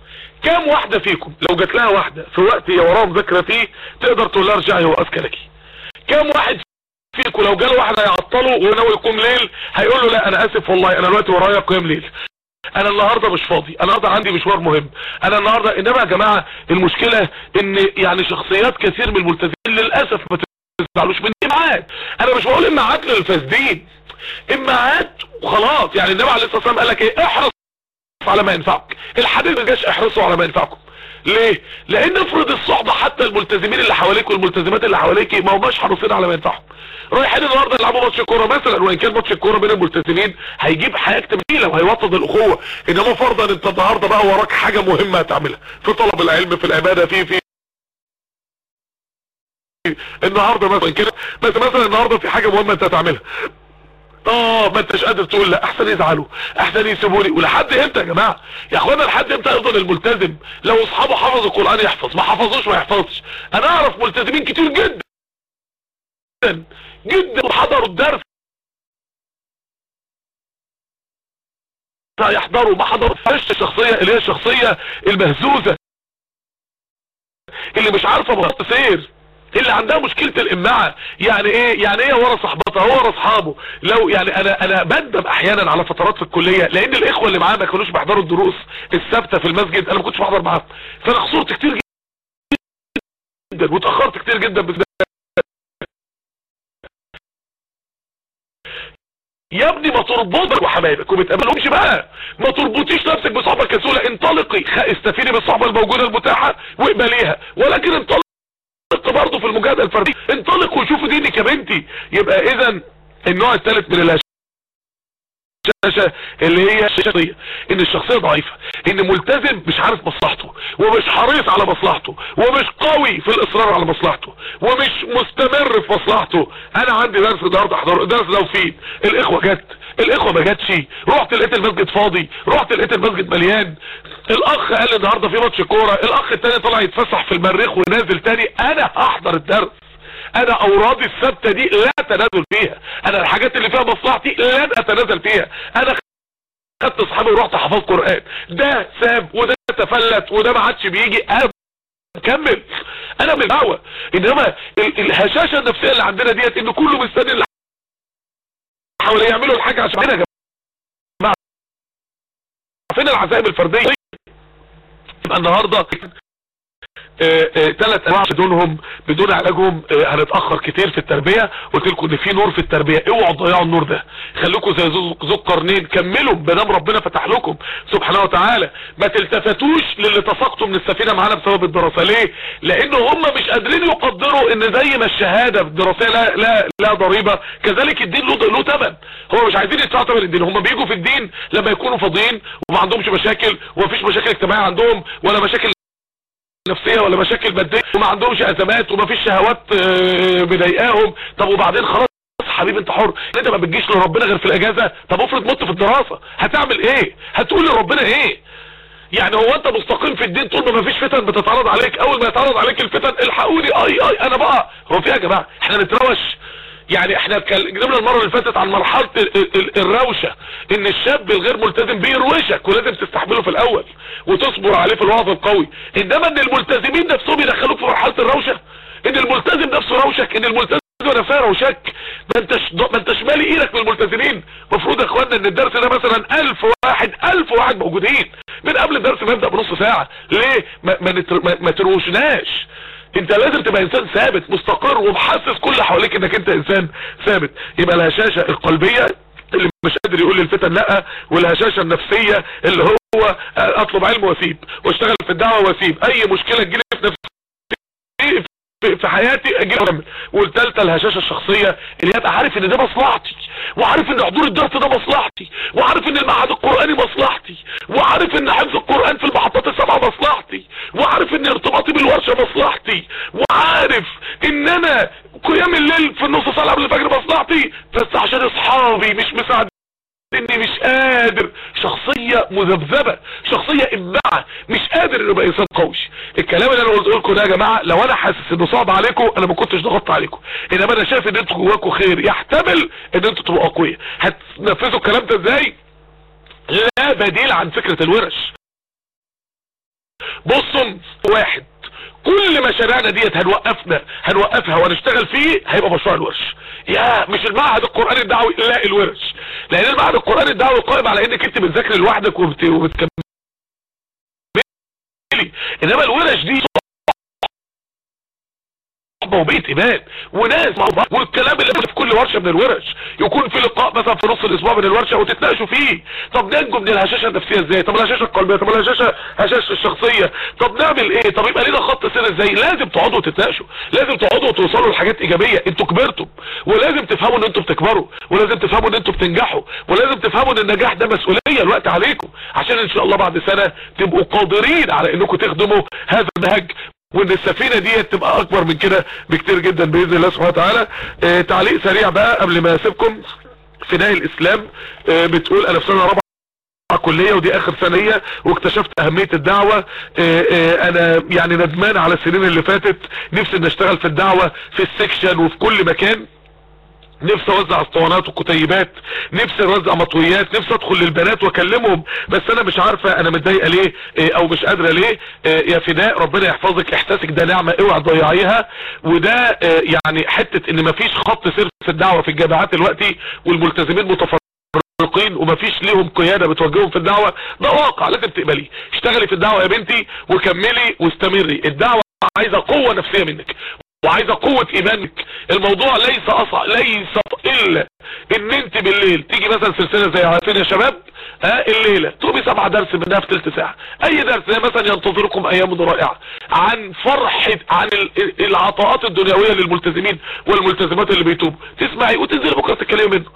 كام واحدة فيكم؟ لو جات لها واحدة في وقت هي وراها مذاكره فيه تقدر تقول لها ارجعي هو اذكى لك كام واحد فيكم؟ لو جاله واحد هيعطله وناوي يقوم ليل هيقول له لا أنا آسف والله أنا دلوقتي ورايا قيام ليل. أنا النهاردة مش فاضي أنا النهاردة عندي مشوار مهم. أنا النهاردة إنما يا جماعة المشكلة إن يعني شخصيات كثير من الملتزمين للأسف ما تزعلوش مني. امعات أنا مش بقول امعات للفاسدين امعات وخلاص. يعني النبي عليه الصلاة والسلام قال لك إيه؟ احرص على ما ينفعك الحديث ما جاش احرصوا على ما ينفعكم. ليه؟ لأن افرض الصحبة حتى الملتزمين اللي حواليك والملتزمات اللي حواليك ما هماش حريصين على ما ينفعهم. رايحين النهارده يلعبوا ماتش كورة مثلا وإن كان ماتش الكورة بين الملتزمين هيجيب حياه اجتماعيه وهيوطد الاخوه إنما فرضا أنت النهارده بقى وراك حاجة مهمة هتعملها. في طلب العلم في العبادة في في النهارده مثلا كده بس مثلا النهارده في حاجة مهمة أنت هتعملها. آه ما أنتش قادر تقول لا. أحسن يزعلوا. أحسن يسيبوني. ولحد إمتى يا جماعة؟ يا إخوانا لحد إمتى يفضل الملتزم؟ لو أصحابه حفظوا القرآن يحفظ ما حفظوش ما يحفظش. أنا أعرف ملتزمين كتير جدا. جدا. وحضروا الدرس. يحضروا. ما حضروا الشخصية؟ اللي هي الشخصية المهزوزة؟ اللي مش عارفة بخط سير. اللي عندها مشكلة الامعة يعني إيه؟ يعني إيه ورا صحبتها؟ هو ورا أصحابه. لو يعني أنا أنا بندم أحيانا على فترات في الكلية لأن الإخوة اللي معايا ما كانوش بيحضروا الدروس الثابتة في المسجد. أنا ما كنتش بحضر معاهم. فأنا خسرت كتير جدا واتأخرت كتير جدا يا ابني ما تربطك وحبايبك وما تقابلهمش بقى. ما تربطيش نفسك بصحبه كسوله انطلقي استفيدي بالصحبه الموجودة المتاحة واقبليها. ولكن انطلقي برضه في المجاهده الفردية. انطلق وشوف دينك يا بنتي. يبقى اذا النوع الثالث من الشاشة اللي هي الشخصية. إن الشخصية ضعيفة. إن ملتزم مش عارف مصلحته. ومش حريص على مصلحته. ومش قوي في الإصرار على مصلحته. ومش مستمر في مصلحته. أنا عندي درس النهارده احضر الدرس ده وفيد الإخوة جت. الإخوة ما جاتش. رحت لقيت المسجد فاضي. رحت لقيت المسجد مليان. الأخ قال النهارده في ماتش كورة. الأخ التاني طلع يتفسح في المريخ ونازل تاني. أنا هحضر الدرس. أنا اورادي الثابتة دي لا تنازل فيها. أنا الحاجات اللي فيها مصلحتي لن أتنازل فيها. أنا خدت أصحابي ورحت حفظت قرآن. ده ساب وده تفلت وده ما عادش بيجي. أنا مكمل. أنا من الدعوه انما الهشاشة النفسية اللي عندنا ديت إن كله مستني حواليه يعملوا الحاجة عشان يا جماعة. فين العزائم الفرديه يبقى النهارده ثلاث أنواع بدونهم بدون علاجهم آه، هنتأخر كتير في التربية. قلت لكم إن في نور في التربية. اوعوا تضيعوا النور ده. خليكم زي ذو القرنين. كملوا بدام ربنا فتح لكم. سبحانه وتعالى. ما تلتفتوش للي تساقطوا من السفينة معانا بسبب الدراسة. ليه؟ لأن هم مش قادرين يقدروا إن زي ما الشهادة الدراسية لا لا لا ضريبة. كذلك الدين له له ثمن هم مش عايزين يدفعوا ثمن الدين. هم بيجوا في الدين لما يكونوا فاضيين وما عندهمش مشاكل ومفيش مشاكل اجتماعية عندهم ولا مشاكل نفسية ولا مشاكل مادية وما عندهمش أزمات وما فيش شهوات آه، مضايقاهم طب وبعدين خلاص حبيبي انت حر. انت ما بتجيش لربنا غير في الإجازة؟ طب افرض مت في الدراسة. هتعمل إيه؟ هتقول لربنا إيه؟ يعني هو انت مستقيم في الدين طول ما مفيش فتن بتتعرض عليك. أول ما يتعرض عليك الفتن الحقوني. أي أي أنا بقى. هو في يا جماعة إحنا نتروش. يعني إحنا اتكلمنا المرة اللي فاتت عن مرحلة الروشة إن الشاب الغير ملتزم بيروشك ولازم تستحمله في الأول وتصبر عليه في الوعظ القوي. إنما إن الملتزمين نفسهم يدخلوك في مرحلة الروشة. إن الملتزم نفسه روشك إن الملتزم نفسه روشك. ما انتش ما أنتش مالي إيدك من الملتزمين المفروض يا اخوانا إن الدرس ده مثلا ألف واحد ألف واحد موجودين. من قبل الدرس ما يبدأ بنص ساعة. ليه؟ ما, ما, ما تروشناش. انت لازم تبقى انسان ثابت مستقر ومحسس كل حواليك انك انت انسان ثابت. يبقى الهشاشة القلبية اللي مش قادر يقول للفتن لا والهشاشة النفسية اللي هو اطلب علم واسيب واشتغل في الدعوة واسيب اي مشكلة تجيلي في نفسي في حياتي أجي اكمل والثالثه الهشاشه الشخصيه اللي يبقى عارف ان ده مصلحتي. وعارف إن حضور الدرس ده مصلحتي وعارف إن المعهد القرآني مصلحتي وعارف إن حفظ القرآن في المحطات السبعه مصلحتي وعارف إن ارتباطي بالورشة مصلحتي وعارف إن أنا قيام الليل في النص ساعه قبل الفجر مصلحتي بس عشان أصحابي مش مساعدين. إني مش قادر. شخصية مذبذبة شخصية امعة مش قادر إنه يبقى إنسان قوي. الكلام اللي أنا قلت لكم ده يا جماعة لو أنا حاسس إنه صعب عليكم أنا ما كنتش ضغطت عليكم. إنما أنا شايف إن أنتوا جواكم خير. يحتمل إن أنتوا تبقوا أقوياء. هتنفذوا الكلام ده إزاي؟ لا بديل عن فكرة الورش. بصوا واحد كل مشاريعنا ديت هنوقفنا هنوقفها ونشتغل فيه هيبقى مشروع الورش. يا مش المعهد القرآني الدعوي لا الورش. لأن المعهد القرآني الدعوي قائم على إنك أنت بتذاكر لوحدك وبتكملي. إنما الورش دي صحبه وبيت ايمان وناس مع بعض والكلام اللي في كل ورشة من الورش. يكون في لقاء مثلا في نص الأسبوع من الورشة وتتناقشوا فيه. طب ننجو من الهشاشة النفسية إزاي؟ طب الهشاشة القلبية؟ طب الهشاشة هشاشة الشخصية؟ طب نعمل إيه؟ طب يبقى لينا خط سير إزاي؟ لازم تقعدوا وتتناقشوا لازم تقعدوا وتوصلوا لحاجات إيجابية. أنتوا كبرتوا. ولازم تفهموا إن أنتوا بتكبروا. ولازم تفهموا إن أنتوا بتنجحوا. ولازم تفهموا إن النجاح ده مسؤولية الوقت عليكم. عشان إن شاء الله بعد سنة تبقوا قادرين على إنكم تخدموا هذا النهج وإن السفينة دي تبقى أكبر من كده بكتير جدا بإذن الله سبحانه وتعالى. آه تعليق سريع بقى قبل ما أسيبكم. فداء الإسلام آه بتقول أنا في سنة رابعة كلية ودي آخر ثانية واكتشفت أهمية الدعوة. آه آه أنا يعني ندمان على السنين اللي فاتت. نفسي ان أشتغل في الدعوة في السكشن وفي كل مكان. نفسي اوزع اسطوانات وكتيبات نفسي اوزع مطويات نفسي ادخل للبنات واكلمهم بس أنا مش عارفة أنا متضايقة ليه إيه أو مش قادرة ليه إيه يا فداء ربنا يحفظك احساسك ده نعمة اوعى تضيعيها وده إيه يعني حتة ان مفيش خط سير في الدعوة في الجامعات دلوقتي والملتزمين متفرقين ومفيش ليهم قيادة بتوجههم في الدعوة ده واقع لازم تقبليه. اشتغلي في الدعوة يا بنتي وكملي واستمري. الدعوة عايزة قوة نفسية منك. وعايزة قوة إيمانك. الموضوع ليس اصع ليس إلا إن أنت بالليل تيجي مثلا سلسلة زي عارفين يا شباب؟ ها الليلة. تقومي سبع درس منها في تلت ساعة. أي درس زي مثلا ينتظركم أيام رائعة. عن فرحة عن ال- العطاءات الدنيوية للملتزمين والملتزمات اللي بيتوبوا. تسمعي وتنزلي بكرة تتكلمي منه.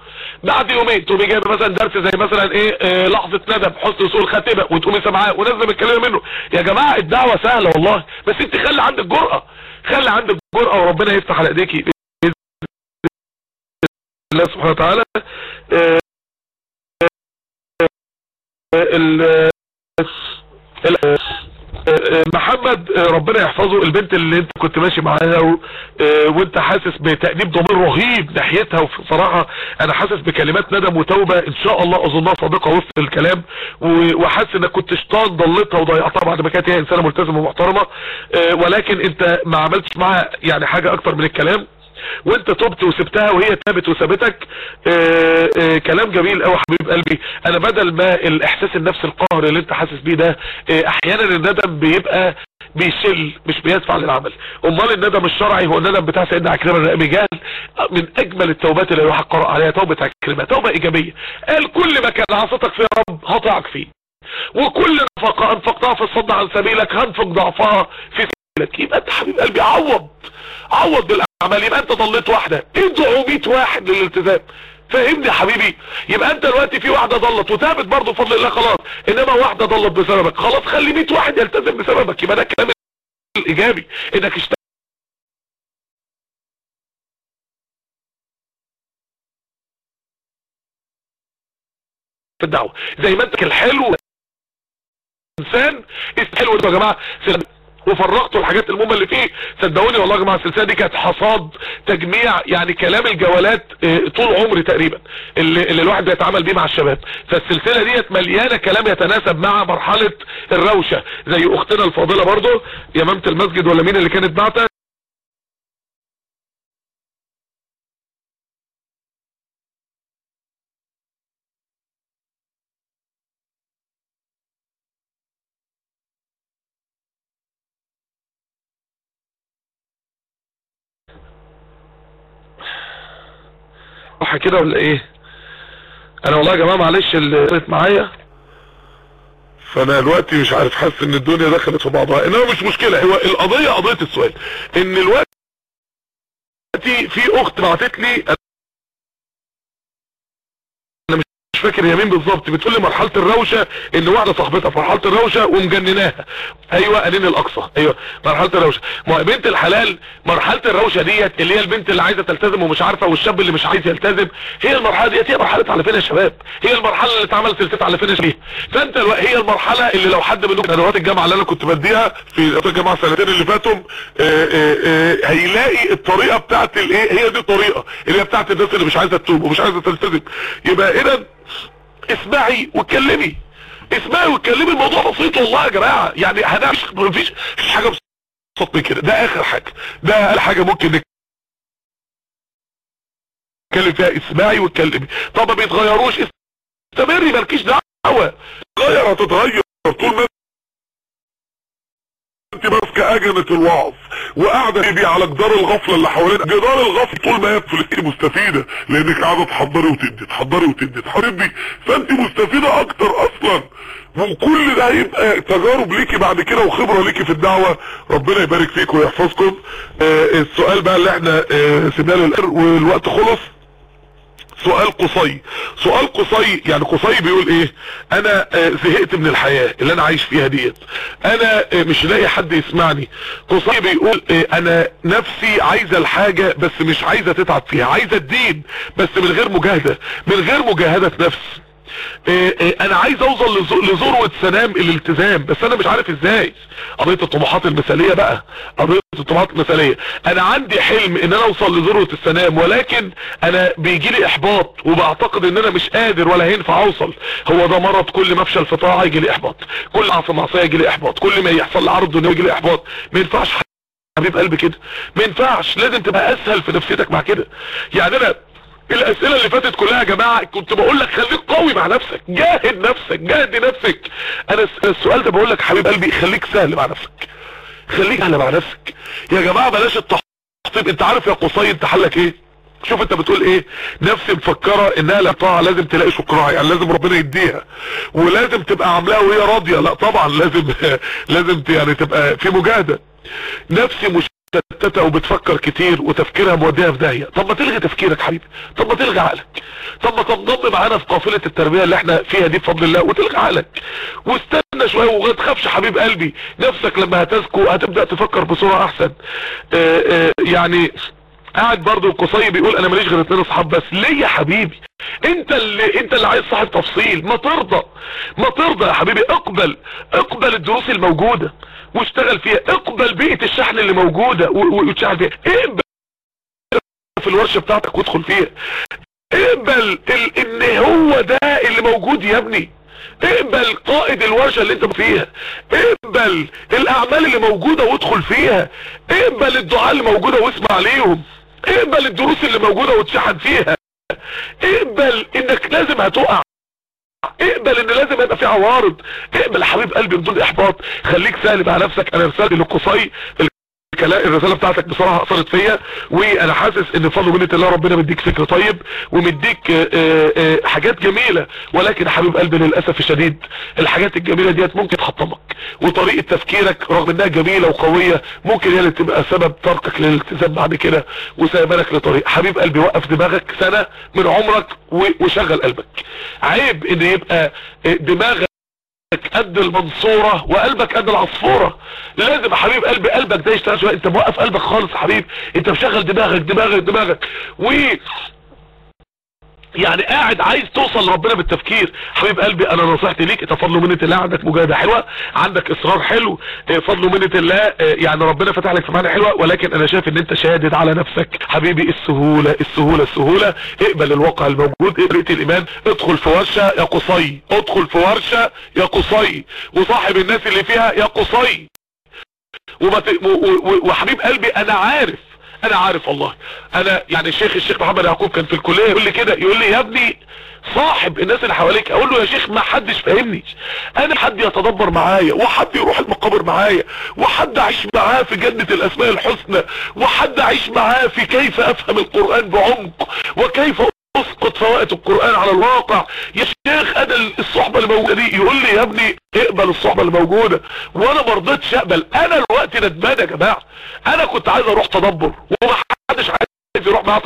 بعد يومين تقومي جايبة مثلا درس زي مثلا إيه آه لحظة ندم حسن سوء الخاتمة وتقومي سامعاه ونازله بتكلمي منه. يا جماعة الدعوة سهلة والله بس أنت خلي عندك جرأة. خلي عندك جرأة وربنا يفتح على إيديكي الله سبحانه وتعالى. آه، آه، آه، محمد ربنا يحفظه. البنت اللي انت كنت ماشي معاها آه، وانت حاسس بتأديب ضمير رهيب ناحيتها وصراحة أنا حاسس بكلمات ندم وتوبة إن شاء الله اظنها صادقة وسط الكلام. وحاسس إنك كنت شيطان ضلتها وضيعتها بعد ما كانت هي إنسانة ملتزمة ومحترمة. آه، ولكن أنت ما عملتش معاها يعني حاجة أكتر من الكلام. وانت تبت وسبتها وهي تابت وسابتك آه، آه، كلام جميل قوي حبيب قلبي. أنا بدل ما الإحساس النفسي القهر اللي أنت حاسس بيه ده آه، أحيانا الندم بيبقى بيشل مش بيدفع للعمل. أمال الندم الشرعي هو الندم بتاع سيدنا عكرمة أبي جهل؟ من أجمل التوبات اللي الواحد قرأ عليها توبة عكرمة توبة إيجابية. قال كل ما كان عصتك فيه يا رب هطيعك فيه. وكل نفقه أنفقتها في الصد عن سبيلك هنفق ضعفها في سبيلك. يبقى أنت حبيب قلبي عوض عوض بالاعمال يبقى أنت ضليت واحدة ادعوا 100 واحد للالتزام. فاهمني يا حبيبي؟ يبقى أنت دلوقتي في واحدة ضلت وتابت برضه بفضل الله خلاص إنما واحدة ضلت بسببك. خلاص خلي 100 واحد يلتزم بسببك. يبقى ده الكلام الإيجابي إنك اشتغل في الدعوة. زي ما أنت الحلو إنسان استحلوا أنتوا يا جماعة. وفرغتوا الحاجات المهمة اللي فيه. صدقوني والله يا جماعة السلسلة دي كانت حصاد تجميع يعني كلام الجولات آه، طول عمري تقريبا اللي, اللي الواحد بيتعامل بيه مع الشباب. فالسلسلة ديت مليانة كلام يتناسب مع مرحلة الروشة. زي أختنا الفاضلة برضو يمامة المسجد ولا مين اللي كانت بعتها صح كده ولا إيه؟ أنا والله يا جماعة معلش اللي قلت معايا. فانا دلوقتي مش عارف حاسس إن الدنيا دخلت في بعضها. إنما مش مشكلة هو القضية قضية السؤال. إن الوقت في أخت بعتت لي أنا مش فاكر هي مين بالظبط؟ بتقول لي مرحلة الروشة ان واحدة صاحبتها في مرحلة الروشة ومجنناها. أيوه قالين الأقصى. أيوه مرحلة الروشة. ما بنت الحلال مرحلة الروشة ديت اللي هي البنت اللي عايزة تلتزم ومش عارفة والشاب اللي مش عايز يلتزم هي المرحلة ديت هي مرحلة على فين يا شباب؟ هي المرحلة اللي اتعمل سلسله على فين شباب؟ فأنت. هي المرحلة اللي لو حد منكم ادوات الجامعة اللي أنا كنت بديها في الجامعة السنتين اللي فاتوا آه، آه، آه، هيلاقي الطريقة بتاعت الايه هي دي الطريقة اللي هي بتاعت الناس اللي مش عايزة تتوب ومش عايزة تلتزم. يبقى اذا اسمعي واتكلمي اسمعي واتكلمي الموضوع بسيط والله يا جماعة. يعني هنعمل مفيش حاجة بسيطة كده. ده آخر حاجة. ده أقل حاجة ممكن نتكلم فيها. اسمعي واتكلمي طب ما بيتغيروش. استمري مالكيش دعوة. غير هتتغير طول ما انت ماسكه اجنة الوعظ وقاعدة بيه على جدار الغفلة اللي حوالين جدار الغفلة طول ما هي في مستفيدة لأنك قاعدة تحضري وتدي تحضري وتدي تحضري فأنت مستفيدة أكتر أصلا. وكل ده هيبقى تجارب ليكي بعد كده وخبرة ليكي في الدعوة. ربنا يبارك فيك ويحفظكم. آه السؤال بقى اللي إحنا آه سيبناه للآخر والوقت خلص. سؤال قصي. سؤال قصي يعني قصي بيقول إيه؟ أنا آه، زهقت من الحياة اللي أنا عايش فيها ديت. أنا آه، مش لاقي حد يسمعني. قصي بيقول آه، أنا نفسي عايزة الحاجة بس مش عايزة تتعب فيها. عايزة الدين بس من غير مجاهدة. من غير مجاهدة نفس. أنا عايز أوصل لذروة سلام الالتزام بس أنا مش عارف إزاي. قضية الطموحات المثالية بقى قضية الطموحات المثالية. أنا عندي حلم إن أنا أوصل لذروة السلام ولكن أنا بيجي لي إحباط وبعتقد إن أنا مش قادر ولا هينفع أوصل. هو ده مرض كل ما أفشل في طاعة يجي لي إحباط. كل عصر معصية يجي لي إحباط. كل ما يحصل لي عرض دنيا يجي لي إحباط. ما ينفعش حبيب قلبي كده. ما ينفعش. لازم تبقى أسهل في نفسيتك مع كده. يعني أنا الأسئلة اللي فاتت كلها يا جماعة كنت بقول لك خليك قوي مع نفسك جاهد نفسك جاهد نفسك. أنا السؤال ده بقول لك حبيب قلبي خليك سهل مع نفسك. خليك سهل مع نفسك. يا جماعة بلاش التحطيم أنت عارف يا قصي أنت حلك إيه؟ شوف أنت بتقول إيه؟ نفسي مفكرة إنها لا طاعة لازم تلاقي شكرها يعني لازم ربنا يديها. ولازم تبقى عاملاها وهي راضية. لا طبعا لازم لازم يعني تبقى في مجاهدة. نفسي مش مشتتة وبتفكر كتير وتفكيرها موديها في داهية. طب ما تلغي تفكيرك حبيبي. طب ما تلغي عقلك. طب ما تنضم معانا في قافلة التربية اللي إحنا فيها دي بفضل الله وتلغي عقلك. واستنى شوية وما تخافش حبيب قلبي. نفسك لما هتزكو هتبدأ تفكر بصورة أحسن. آه آه يعني قاعد برضو القصي بيقول أنا ماليش غير اتنين أصحاب بس. ليه يا حبيبي؟ انت اللي انت اللي عايز صاحب تفصيل. ما ترضى. ما ترضى يا حبيبي. اقبل. اقبل الدروس الموجودة واشتغل فيها. اقبل بيئة الشحن اللي موجودة. واشتغل فيها. اقبل في الورشة بتاعتك وادخل فيها. اقبل ال... ان هو ده اللي موجود يا ابني. اقبل قائد الورشة اللي انت فيها. اقبل الاعمال اللي موجودة وادخل فيها. اقبل الدعاء اللي موجودة واسمع عليهم اقبل الدروس اللي موجودة وتشحن فيها. اقبل انك لازم هتقع. اقبل ان لازم يبقى في عوارض. اقبل حبيب قلبي بدون احباط. خليك سالم على نفسك. أنا رسالتي للقصي. الرسالة بتاعتك بصراحة أثرت فيا وأنا حاسس إن فضل منة الله ربنا مديك فكر طيب ومديك آآ آآ حاجات جميلة ولكن حبيب قلبي للأسف الشديد الحاجات الجميلة ديت ممكن تحطمك وطريقة تفكيرك رغم إنها جميلة وقوية ممكن هي اللي تبقى سبب تركك للالتزام بعد كده وسيبانك لطريق. حبيب قلبي وقف دماغك سنة من عمرك وشغل قلبك. عيب إن يبقى دماغك قد المنصورة وقلبك قد العصفورة. لازم يا حبيب قلبي قلبك ده يشتغل شوية. انت موقف قلبك خالص يا حبيب. انت مشغل دماغك دماغك دماغك. و يعني قاعد عايز توصل لربنا بالتفكير. حبيب قلبي أنا نصيحتي ليك انت فضل منة الله عندك مجاهدة حلوة عندك إصرار حلو فضل منة الله يعني ربنا فتح لك في معنى حلوة ولكن أنا شايف إن أنت شادد على نفسك. حبيبي السهولة السهولة السهولة. اقبل الواقع الموجود اقرأت الإيمان. ادخل في ورشة يا قصي ادخل في ورشة يا قصي. وصاحب الناس اللي فيها يا قصي. وحبيب قلبي أنا عارف أنا عارف والله. أنا يعني الشيخ الشيخ محمد يعقوب كان في الكلية يقول لي كده يقول لي يا ابني صاحب الناس اللي حواليك. أقول له يا شيخ ما حدش فاهمني. أنا حد يتدبر معايا وحد يروح المقابر معايا وحد اعيش معاه في جنة الأسماء الحسنى وحد اعيش معاه في كيف أفهم القرآن بعمق وكيف اسقط فوائد القرآن على الواقع. يا شيخ أنا الصحبة اللي موجودة دي يقول لي يا ابني اقبل الصحبة اللي موجودة. وأنا مرضتش أقبل. أنا الوقت ندمان يا جماعة. أنا كنت عايز أروح تدبر وما حدش عايز يروح معاه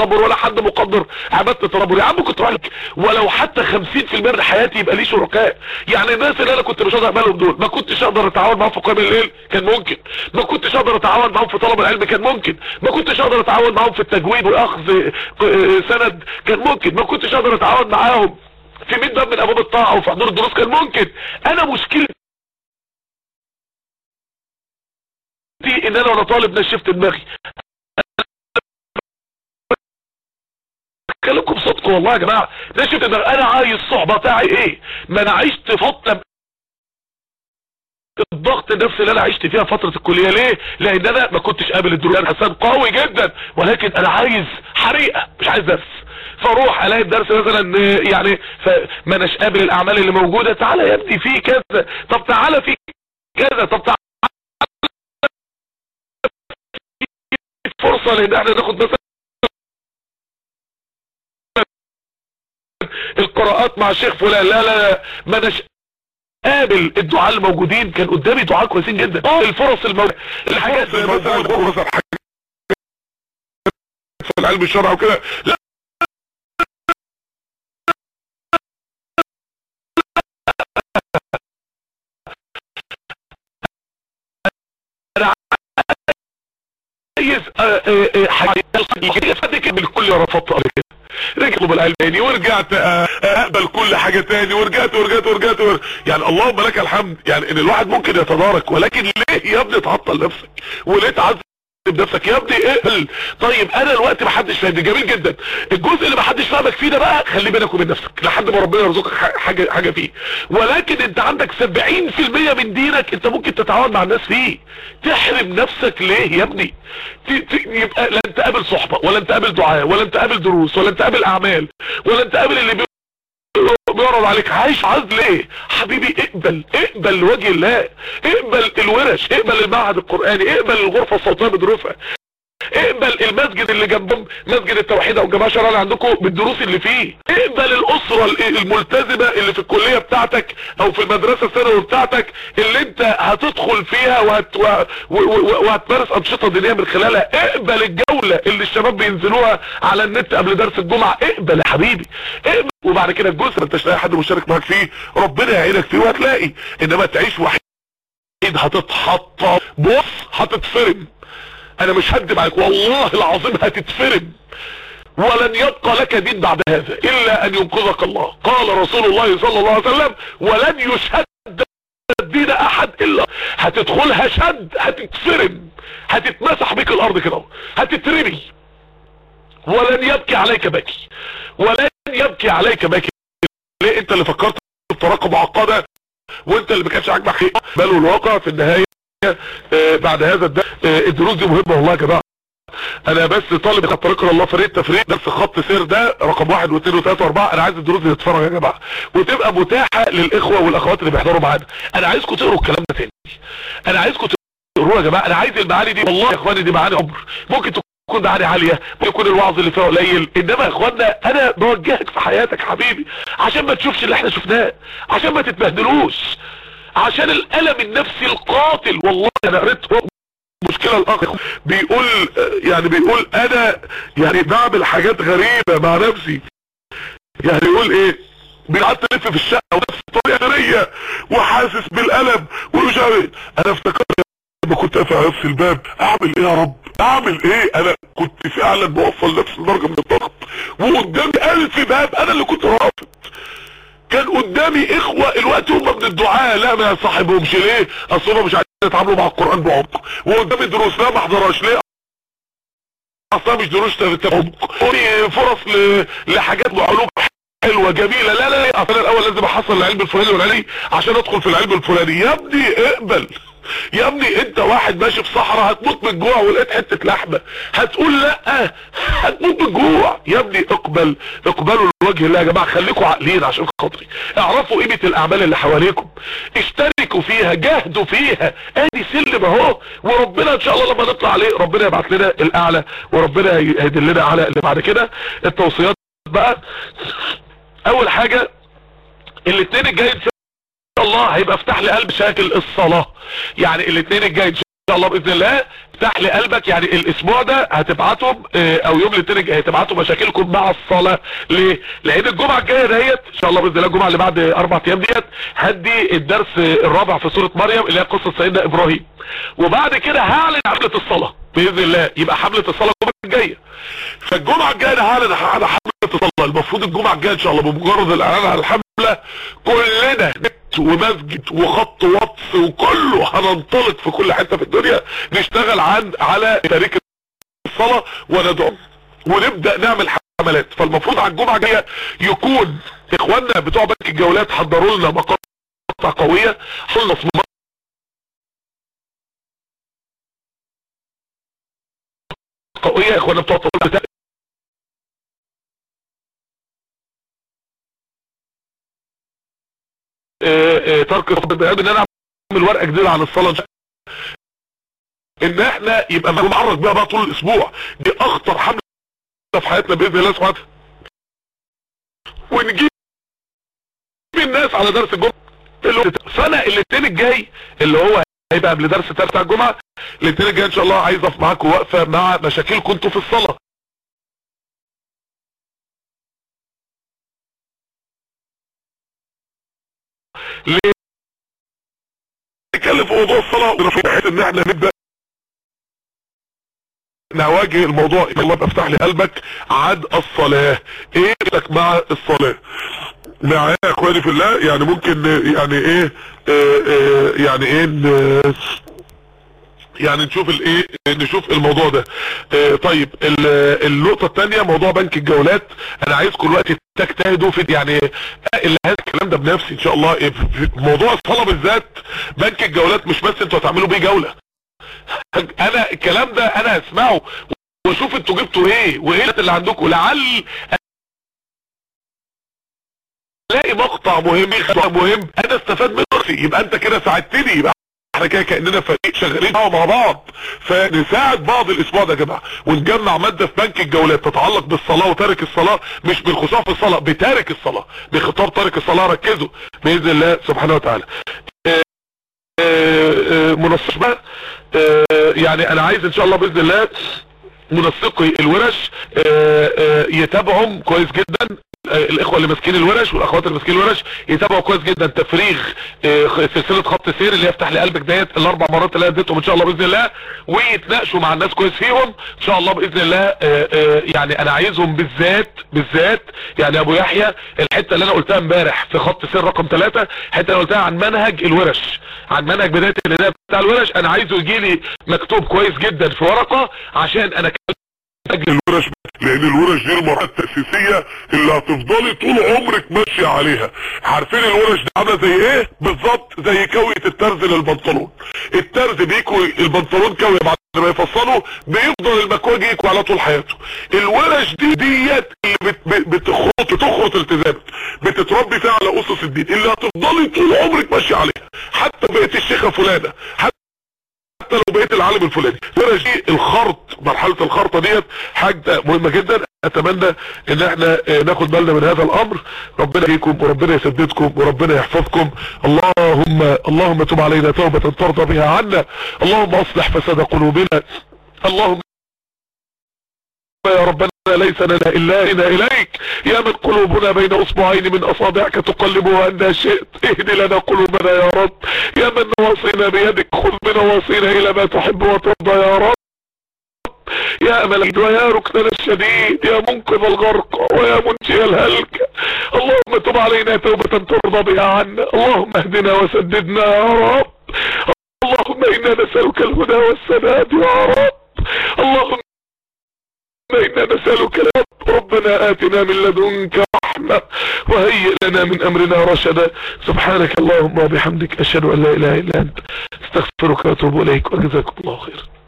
تدبر ولا حد مقدر. عبادة التدبر يا عم كنت لك ولو حتى 50% من حياتي يبقى لي شركاء. يعني الناس اللي أنا كنت مش هقدر اقبلهم دول ما كنتش أقدر أتعاون معاهم في قيام الليل كان ممكن. ما كنتش أقدر أتعاون معاهم في طلب العلم كان ممكن. ما كنتش أقدر أتعاون معاهم في التجويد واخذ سند كان ممكن. ما كنتش أقدر أتعاون معاهم في 100 باب من أبواب الطاعة وفي حضور الدروس كان ممكن. أنا مشكلتي إن أنا وأنا طالب نشفت دماغي. بكلمكم بصدق والله يا جماعة نشفت دماغي أنا عايز صحبة بتاعي إيه؟ ما أنا عشت فترة الضغط النفسي اللي أنا عشت فيها فترة الكلية. ليه؟ لأن أنا ما كنتش قابل الدروس. أنا حسان قوي جدا ولكن أنا عايز حريقة مش عايز درس. فأروح ألاقي الدرس مثلا يعني ما أناش قابل الأعمال اللي موجودة. تعالى يا ابني في كذا. طب تعالى في كذا. طب تعالى فرصة لأن إحنا ناخد مثلا القراءات مع الشيخ فلان. لا لا لا ما اناش قابل. الدعاء الموجودين. كان قدامي دعاء كويسين جدا. الفرص الموجودة. الحاجات الموجودة. في العلم الشرعي وكده لا حاجات من الكل رفضت قبل كده. رجعت اطلب العلم تاني ورجعت أقبل كل حاجة تاني. ورجعت ورجعت ورجعت ور... يعني اللهم لك الحمد. يعني إن الواحد ممكن يتدارك ولكن ليه يا ابني تعطل نفسك؟ وليه تعذب بنفسك يا ابني اقبل طيب أنا الوقت ما حدش فاهمني. جميل جدا. الجزء اللي ما حدش فاهمك فيه ده بقى خليه بينك وبين نفسك. لحد ما ربنا يرزقك حاجة حاجة فيه. ولكن انت عندك 70% من دينك انت ممكن تتعاون مع الناس فيه. تحرم نفسك ليه يا ابني. يبقى لا انت قابل صحبة ولا انت قابل دعاء ولا انت قابل دروس ولا انت قابل أعمال ولا انت قابل اللي. بيعرض عليك عايش عايز ليه حبيبي اقبل اقبل لوجه الله اقبل الورش اقبل المعهد القرآني اقبل الغرفة الصوتية بدروسها اقبل المسجد اللي جنبهم مسجد التوحيد أو الجماعه الشرعيه اللي عندكم بالدروس اللي فيه. اقبل الاسره الملتزمة اللي في الكلية بتاعتك أو في المدرسة الثانوي بتاعتك اللي أنت هتدخل فيها وهت... وهتمارس أنشطة دينية من خلالها. اقبل الجولة اللي الشباب بينزلوها على النت قبل درس الجمعة. اقبل يا حبيبي. اقبل. وبعد كده الجزء ما انتش لاقي حد مشارك معاك فيه. ربنا يعينك فيه وهتلاقي. إنما تعيش وحيد هتتحطم. بص هتتفرم. أنا مش هكدب عليك. والله العظيم هتتفرم ولن يبقى لك دين بعد هذا إلا أن ينقذك الله. قال رسول الله صلى الله عليه وسلم ولن يشهد الدين أحد إلا. هتدخلها شد هتتفرم هتتمسح بك الأرض كده هتترمي. ولن يبكي عليك باكي. ولن يبكي عليك باكي. ليه؟ أنت اللي فكرت بطريقه معقده وأنت اللي ما كانش عاجبك بل الواقع في النهاية بعد هذا الدرس آه الدروس دي مهمة والله يا جماعة. أنا بس طالب طريق الله فريق تفريق درس خط سير ده رقم واحد واثنين وثلاثة وأربعة. أنا عايز الدروس دي تتفرج يا جماعة. وتبقى متاحة للإخوة والأخوات اللي بيحضروا معانا. أنا عايزكم تقروا الكلام ده تاني. أنا عايزكم تقروه يا جماعة. أنا عايز المعاني دي والله يا إخواني دي معاني عمر. ممكن تكون معاني عالية ممكن يكون الوعظ اللي فيها قليل. إنما يا اخوانا أنا بوجهك في حياتك حبيبي عشان ما تشوفش اللي إحنا شفناه عشان ما تتبهدلوش. عشان الألم النفسي القاتل. والله أنا قريت مشكلة الأخ. بيقول يعني بيقول أنا يعني بعمل حاجات غريبة مع نفسي. يعني يقول إيه؟ بيقعد تلف في الشقة ونفس الطريقة غرية وحاسس بالألم ومش عارف أنا افتكرت لما كنت قافل على نفسي الباب أعمل إيه يا رب؟ أعمل إيه؟ أنا كنت فعلا بوصل نفسي لدرجة من الضغط. وقدامي ألف باب أنا اللي كنت رافض. كان قدامي إخوة الوقت هم من الدعاء. لا ما صاحبهمش. ليه؟ أصل هم مش عايزين يتعاملوا مع القرآن بعمق. وقدامي دروس لا ما أحضرهاش. ليه؟ أصلا مش دروس بعمق فرص ل... لحاجات وعلوم حلوة جميلة. لا لا لا. أصلا الأول لازم أحصل العلم الفلاني والعلمي عشان أدخل في العلم الفلاني. يا ابني اقبل. يا ابني انت واحد ماشي في صحراء هتموت من الجوع ولقيت حتة لحمة. هتقول لا هتموت من الجوع. يا ابني اقبل اقبلوا لوجه الله يا جماعة خليكم عاقلين عشان خاطري. اعرفوا قيمة الأعمال اللي حواليكم. اشتركوا فيها جاهدوا فيها. ادي سلم اهو وربنا ان شاء الله لما نطلع عليه ربنا يبعت لنا الأعلى وربنا هيدلنا على اللي بعد كده التوصيات بقى. أول حاجة الاثنين الجاي ان شاء الله هيبقى افتح لي قلب شاكل الصلاة. يعني الاثنين الجاي إن شاء الله بإذن الله. افتح لي قلبك يعني الأسبوع ده هتبعتهم آه أو يوم الاثنين الجاي هتبعتوا مشاكلكم مع الصلاة. ليه؟ لأن الجمعة الجاية ديت إن شاء الله بإذن الله الجمعة اللي بعد أربع أيام ديت هدي الدرس الرابع في سورة مريم اللي هي قصة سيدنا إبراهيم. وبعد كده هعلن حملة الصلاة بإذن الله. يبقى حملة الصلاة الجمعة الجاية. فالجمعة الجاية هعلن على حملة الصلاة. المفروض الجمعة الجاية إن شاء الله بمجرد الإعلان على الحملة كلنا ومسجد وخط وطس وكله هننطلق في كل حتة في الدنيا نشتغل عن على تاريخ الصلاة وندعو ونبدأ نعمل حملات. فالمفروض على الجمعة الجاية يكون إخواننا بتوع بنك الجولات حضروا لنا مقاطع قوية. خلص قوية. إخواننا بتوع الطوال ترك ان أنا أعمل ورقة جديدة عن الصلاة. إن إحنا يبقى بنعرض بيها بقى طول الأسبوع دي أخطر حملة في حياتنا بإذن الله سبحانه ونجيب الناس على درس الجمعة سنه الاثنين الجاي اللي هو هيبقى قبل درس بتاع الجمعة. الاثنين الجاي إن شاء الله عايز أقف معاكم واقفه مع مشاكلكم أنتوا في الصلاة. ليه نتكلم في موضوع الصلاة. بحيث إن إحنا نبدأ نواجه الموضوع. الله افتح لي قلبك. عد الصلاة. إيه مع الصلاة؟ معايا يا إخواني في الله؟ يعني ممكن يعني إيه آه آه يعني إيه يعني نشوف الايه نشوف الموضوع ده. آه طيب النقطة الثانية موضوع بنك الجولات. أنا عايزكم دلوقتي تجتهدوا في يعني اللي هذا الكلام ده بنفسي إن شاء الله. في موضوع الصلاة بالذات بنك الجولات مش بس أنتوا هتعملوا بيه جولة. أنا الكلام ده أنا هسمعه وأشوف أنتوا جبتوا إيه وإيه اللي عندكم. لعل ألاقي مقطع مهم مهم أنا استفاد منه يبقى أنت كده ساعدتني يبقى إحنا كده كأننا فريق شغالين مع بعض. فنساعد بعض الأسبوع ده يا جماعة. ونجمع مادة في بنك الجولات تتعلق بالصلاة وتارك الصلاة مش بالخشوع في الصلاة بتارك الصلاة. بخطاب تارك الصلاة ركزوا. بإذن الله سبحانه وتعالى. منسق بقى. يعني أنا عايز إن شاء الله بإذن الله منسقي الورش يتابعهم كويس جدا. الإخوة اللي ماسكين الورش والأخوات اللي ماسكين الورش يتابعوا كويس جدا تفريغ سلسلة خط سير اللي يفتح لي قلبك ديت الأربع مرات اللي اديتهم إن شاء الله بإذن الله ويتناقشوا مع الناس كويس فيهم إن شاء الله بإذن الله يعني أنا عايزهم بالذات بالذات يعني أبو يحيى الحتة اللي أنا قلتها إمبارح في خط سير رقم ثلاثة الحتة اللي قلتها عن منهج الورش عن منهج بداية الاداء بتاع الورش أنا عايزه يجي لي مكتوب كويس جدا في ورقة عشان أنا أجل الورش لأن الورش دي المرحله التاسيسيه اللي هتفضلي طول عمرك ماشية عليها. عارفين الورش دي عاملة زي إيه؟ بالظبط زي كوية الترزي للبنطلون. الترزي بيكوي البنطلون كوي بعد ما يفصله بيفضل المكواج يكوي على طول حياته. الورش دي ديت اللي بت بتخرط بتخرط التزامك بتتربي فيها على أسس الدين. اللي هتفضلي طول عمرك ماشية عليها. حتى بقيت الشيخة فلانة حتى لو بقيت العالم الفلاني. فرش دي الخرط مرحلة الخرطة ديت حاجة مهمة جدا. أتمنى إن إحنا ناخد بالنا من هذا الأمر. ربنا يكون وربنا يسددكم وربنا يحفظكم. اللهم اللهم تب علينا توبة ترضى بها عنا. اللهم أصلح فساد قلوبنا. اللهم يا ربنا ليس لنا إلا إنا إليك. يا من قلوبنا بين أصبعين من أصابعك تقلبها ان شئت. اهد لنا قلوبنا يا رب. يا من نواصينا بيدك خذ بنواصينا إلى ما تحب وترضى يا رب. يا أمل ويا ركننا الشديد يا منقذ الغرق ويا منجي الهلك. اللهم تب علينا توبة ترضى بها عنا. اللهم اهدنا وسددنا يا رب. اللهم إنا نسألك الهدى والسداد يا رب. اللهم إنا نسألك يا ربنا آتنا من لدنك رحمة وهيئ لنا من أمرنا رشدا. سبحانك اللهم وبحمدك أشهد أن لا إله إلا أنت أستغفرك وأتوب إليك وجزاكم الله خيرا.